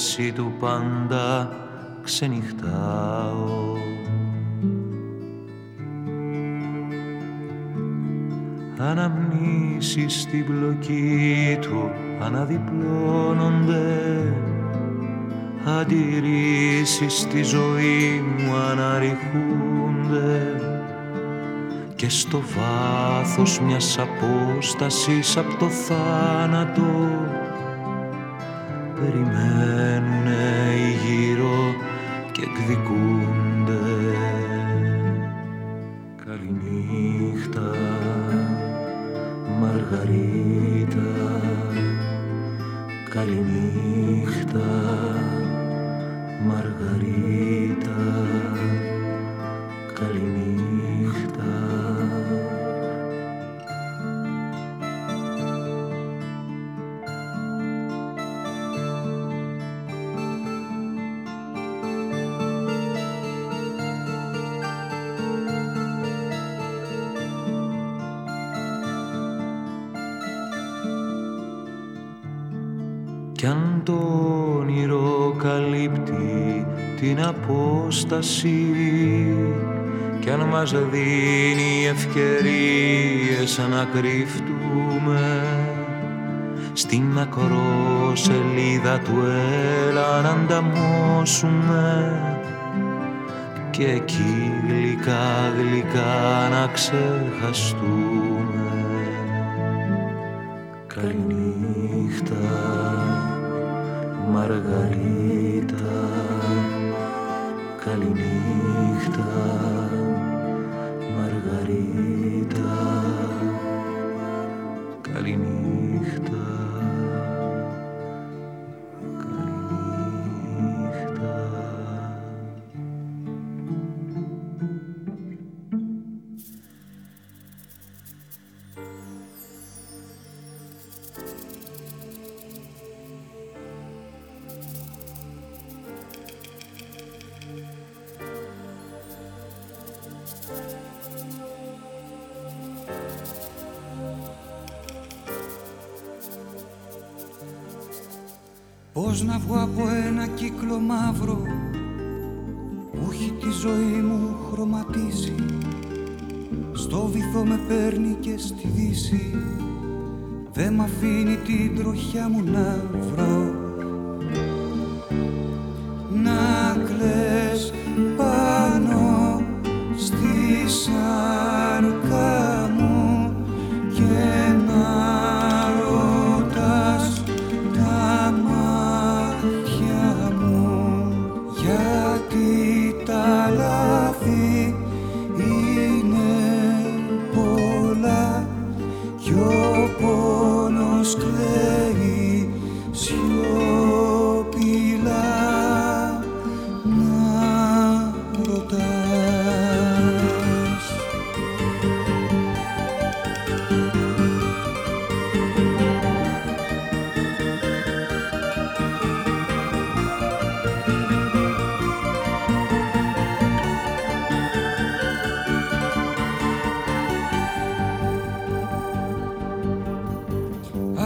Θέση του πάντα ξενυχτάω. Αναμνήσεις στην πλοκή του αναδιπλώνονται. Αντιρρήσεις στη ζωή μου αναρριχούνται. Και στο βάθος μιας απόστασης από το θάνατο περιμένουνε οι γύρω και εκδικούνται. Καληνύχτα Μαργαρίτα. Καληνύχτα απόσταση. Κι αν μας δίνει ευκαιρίες να κρύφτουμε στην ακρόσελίδα του έλα να ανταμώσουμε και εκεί γλυκά γλυκά να ξεχαστούμε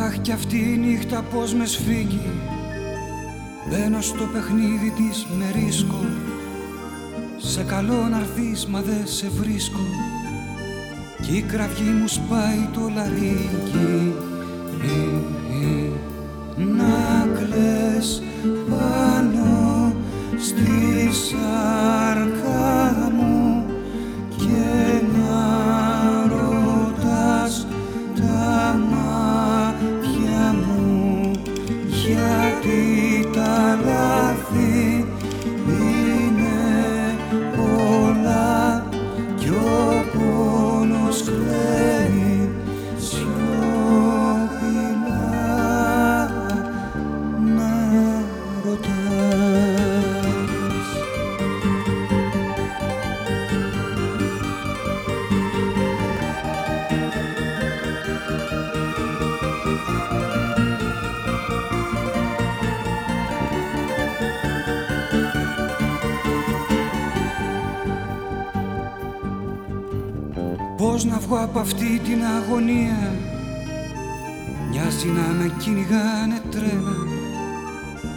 Αχ κι αυτή η νύχτα πως με σφίγγει. Μπαίνω στο παιχνίδι της με ρίσκο. Σε καλό να μα δε σε βρίσκω. Κι η κραυγή μου σπάει το λαρίκι. Να κλαις πάνω στη σάρκα αυτή την αγωνία. Μοιάζει να με κυνηγάνε τρένα.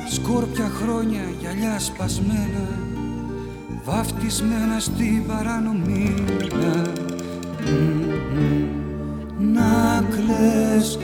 Σκόρπια χρόνια γυαλιά σπασμένα. Βαφτισμένα στην παρανομία. Μμμ. να κλαις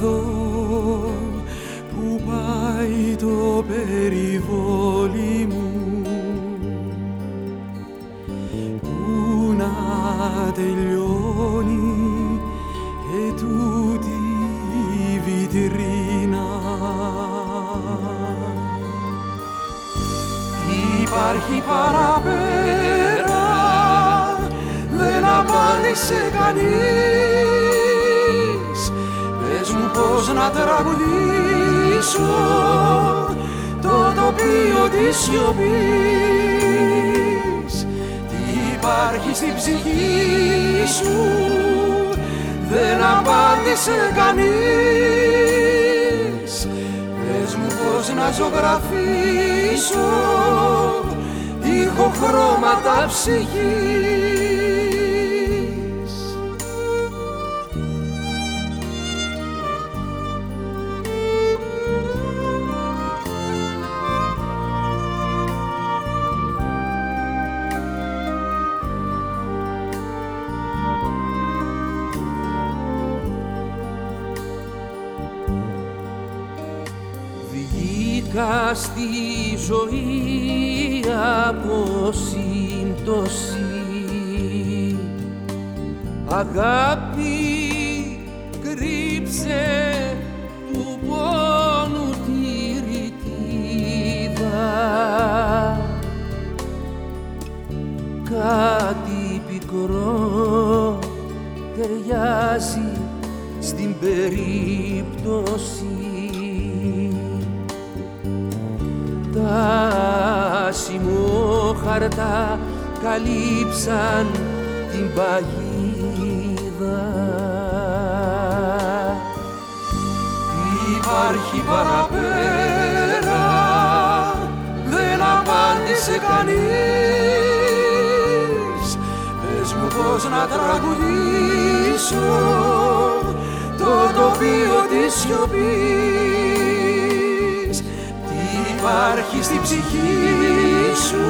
δω που πάει το περιβόλι μου που να τελειώνει ετούτη η βιτρίνα. Υπάρχει παραπέρα, δεν απάντησε κανείς Πες μου πώς να τραγουδήσω το τοπίο της σιωπής. Τι υπάρχει στην ψυχή σου δεν απάντησε κανείς. Πες μου πώς να ζωγραφίσω ήχο χρώματα ψυχής ζωή από σύμπτωση. Αγάπη σημόχαρτα καλύψαν την παγίδα. Υπάρχει παραπέρα δεν απάντησε κανείς. Πες μου πώς να τραγουδήσω το τοπίο της σιωπής. Τι υπάρχει στην ψυχή σου;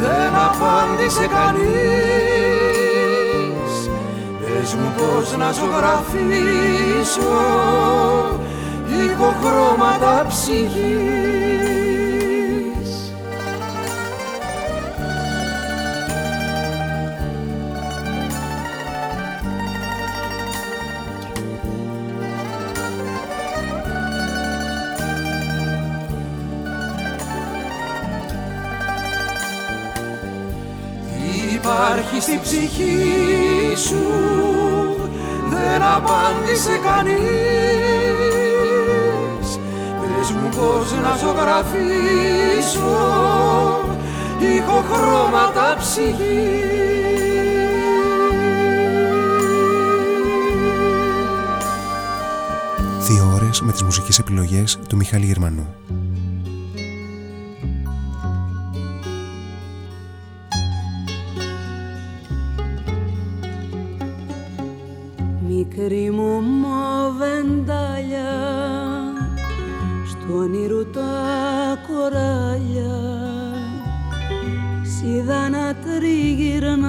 Δεν απάντησε κανείς. Πες μου πώς να ζωγραφίσω ηχοχρώματα ψυχής στη ψυχή σου δεν απάντησε κανείς Πες μου πως να ζωγραφίσω ηχοχρώματα ψυχή Δύο ώρες με τις μουσικές επιλογές του Μιχάλη Γερμανού. Τριγυρνάς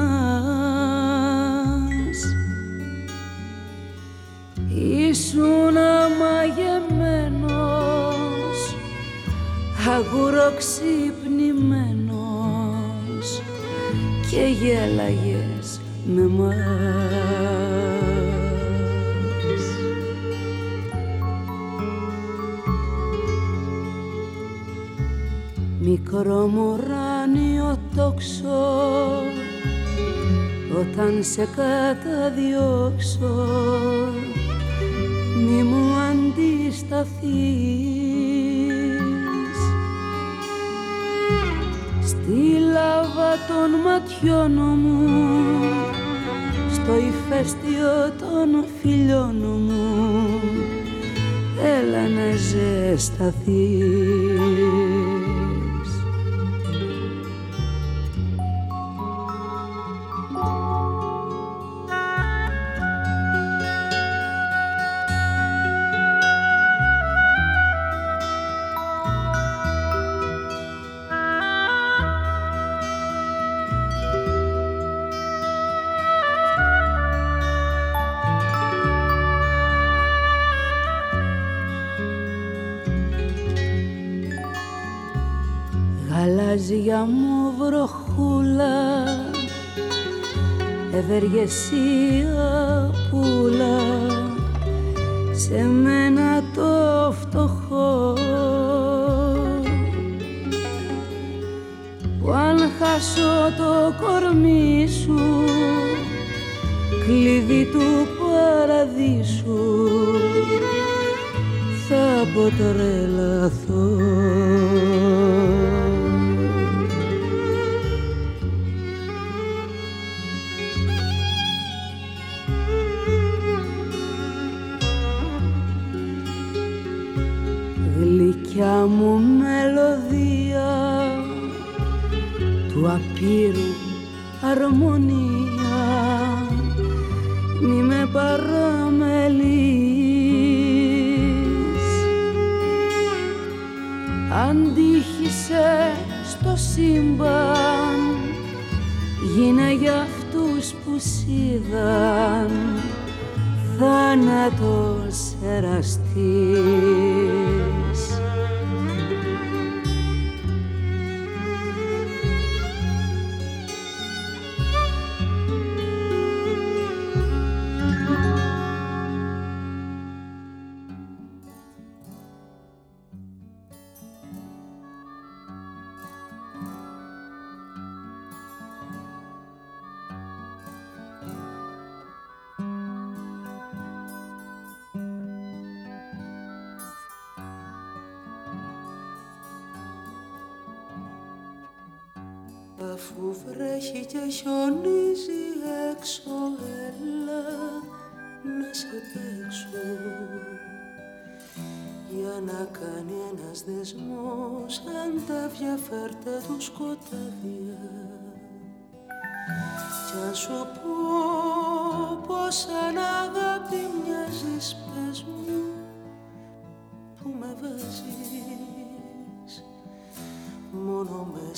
Ήσουν αμαγεμένος αγουροξυπνημένος και γέλαγες με μας. Μικρό μουράνιο όταν σε καταδιώξω. Μη μου αντισταθείς. Στη λάβα των ματιών μου στο ηφαίστειο των φιλιών μου έλα να ζεσταθείς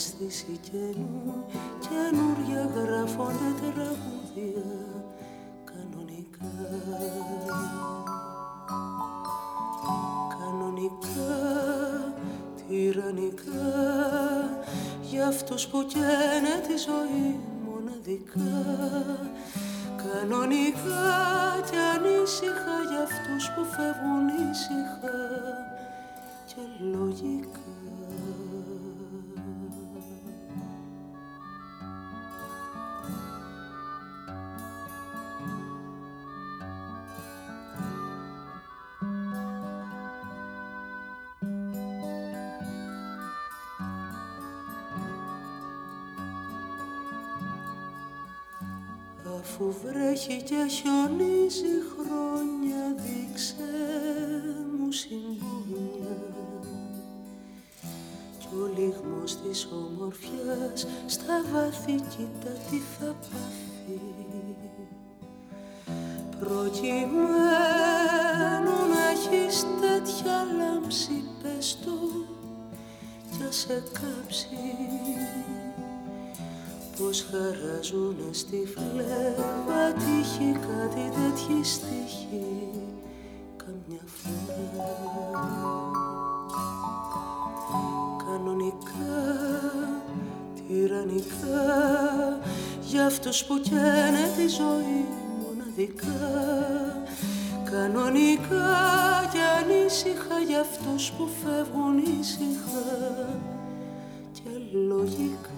μόνο με αίσθηση καινού καινούρια γράφονται τραγούδια κανονικά. Κανονικά τυραννικά για αυτούς που καίνε τη ζωή μοναδικά. Κανονικά και ανήσυχα για αυτούς που φεύγουν ήσυχα και λογικά Αφού βρέχει και χιονίζει χρόνια δείξε μου συμπόνια κι ο λιγμός της ομορφιάς στα βάθη κοίτα τι θα πάθει. Προκειμένου να έχεις τέτοια λάμψη πες του κι σε κάψει πως χαράζουνε στη φλέβα τύχη κάτι τέτοιοι στοιχεί καμιά φορά. Κανονικά, τυραννικά για αυτούς που καίνε τη ζωή μοναδικά. Κανονικά και ανήσυχα για αυτούς που φεύγουν ήσυχα. Και λογικά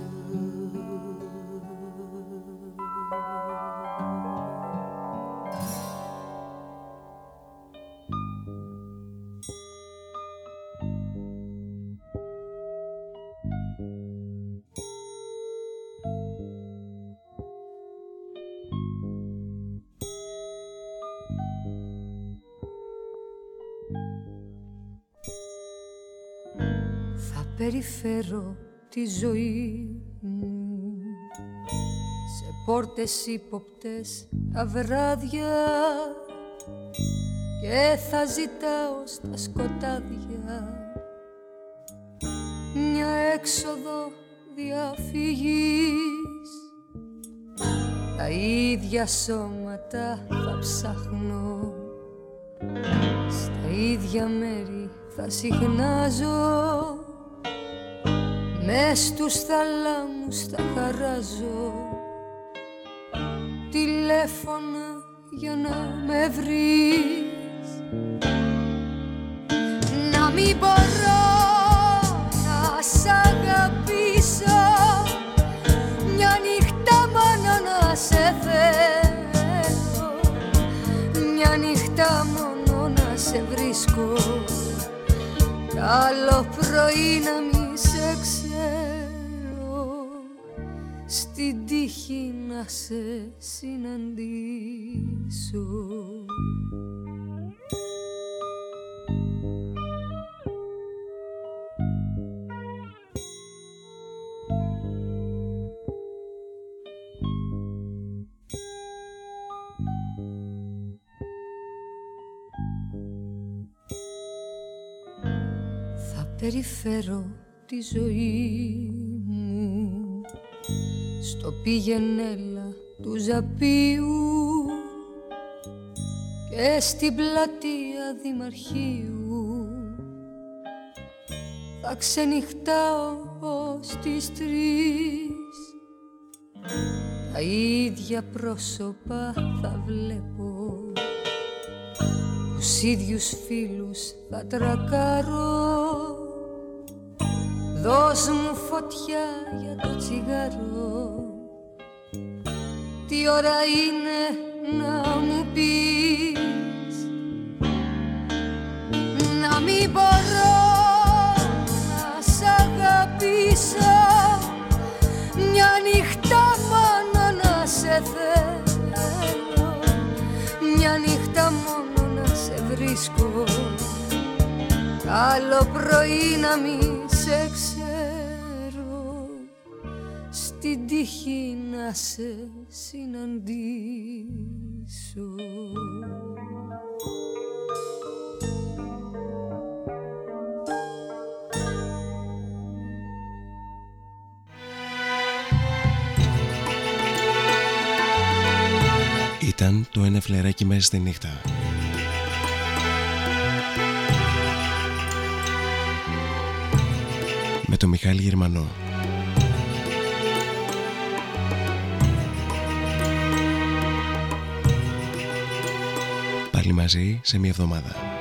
περιφέρω τη ζωή μου. Σε πόρτες ύποπτες τα βράδια και θα ζητάω στα σκοτάδια μια έξοδο διαφυγής. Τα ίδια σώματα θα ψάχνω στα ίδια μέρη θα συχνάζω Μες στους θαλάμους θα χαράζω Τηλέφωνα για να με βρεις. Να μην μπορώ να σ' αγαπήσω. Μια νύχτα μόνο να σε θέλω. Μια νύχτα μόνο να σε βρίσκω. Καλό πρωί να μην σε ξέρω στην τύχη να σε συναντήσω. Θα περιφέρω τη ζωή στο πήγαινέλα του Ζαπίου και στην πλατεία Δημαρχείου. Θα ξενυχτάω ως τις τρεις. Τα ίδια πρόσωπα θα βλέπω. Τους ίδιους φίλους θα τρακάρω Δώσ' μου φωτιά για το τσιγάρο. Τι ώρα είναι να μου πεις; Να μην μπορώ να σ' αγαπήσω. Μια νύχτα μόνο να σε θέλω. Μια νύχτα μόνο να σε βρίσκω. Καλό πρωί να μην σε ξέρω στην τύχη να σε συναντήσω Ήταν το ένα φλεράκι μέσα στη νύχτα. με τον Μιχάλη Γερμανό. Πάλι μαζί σε μια εβδομάδα.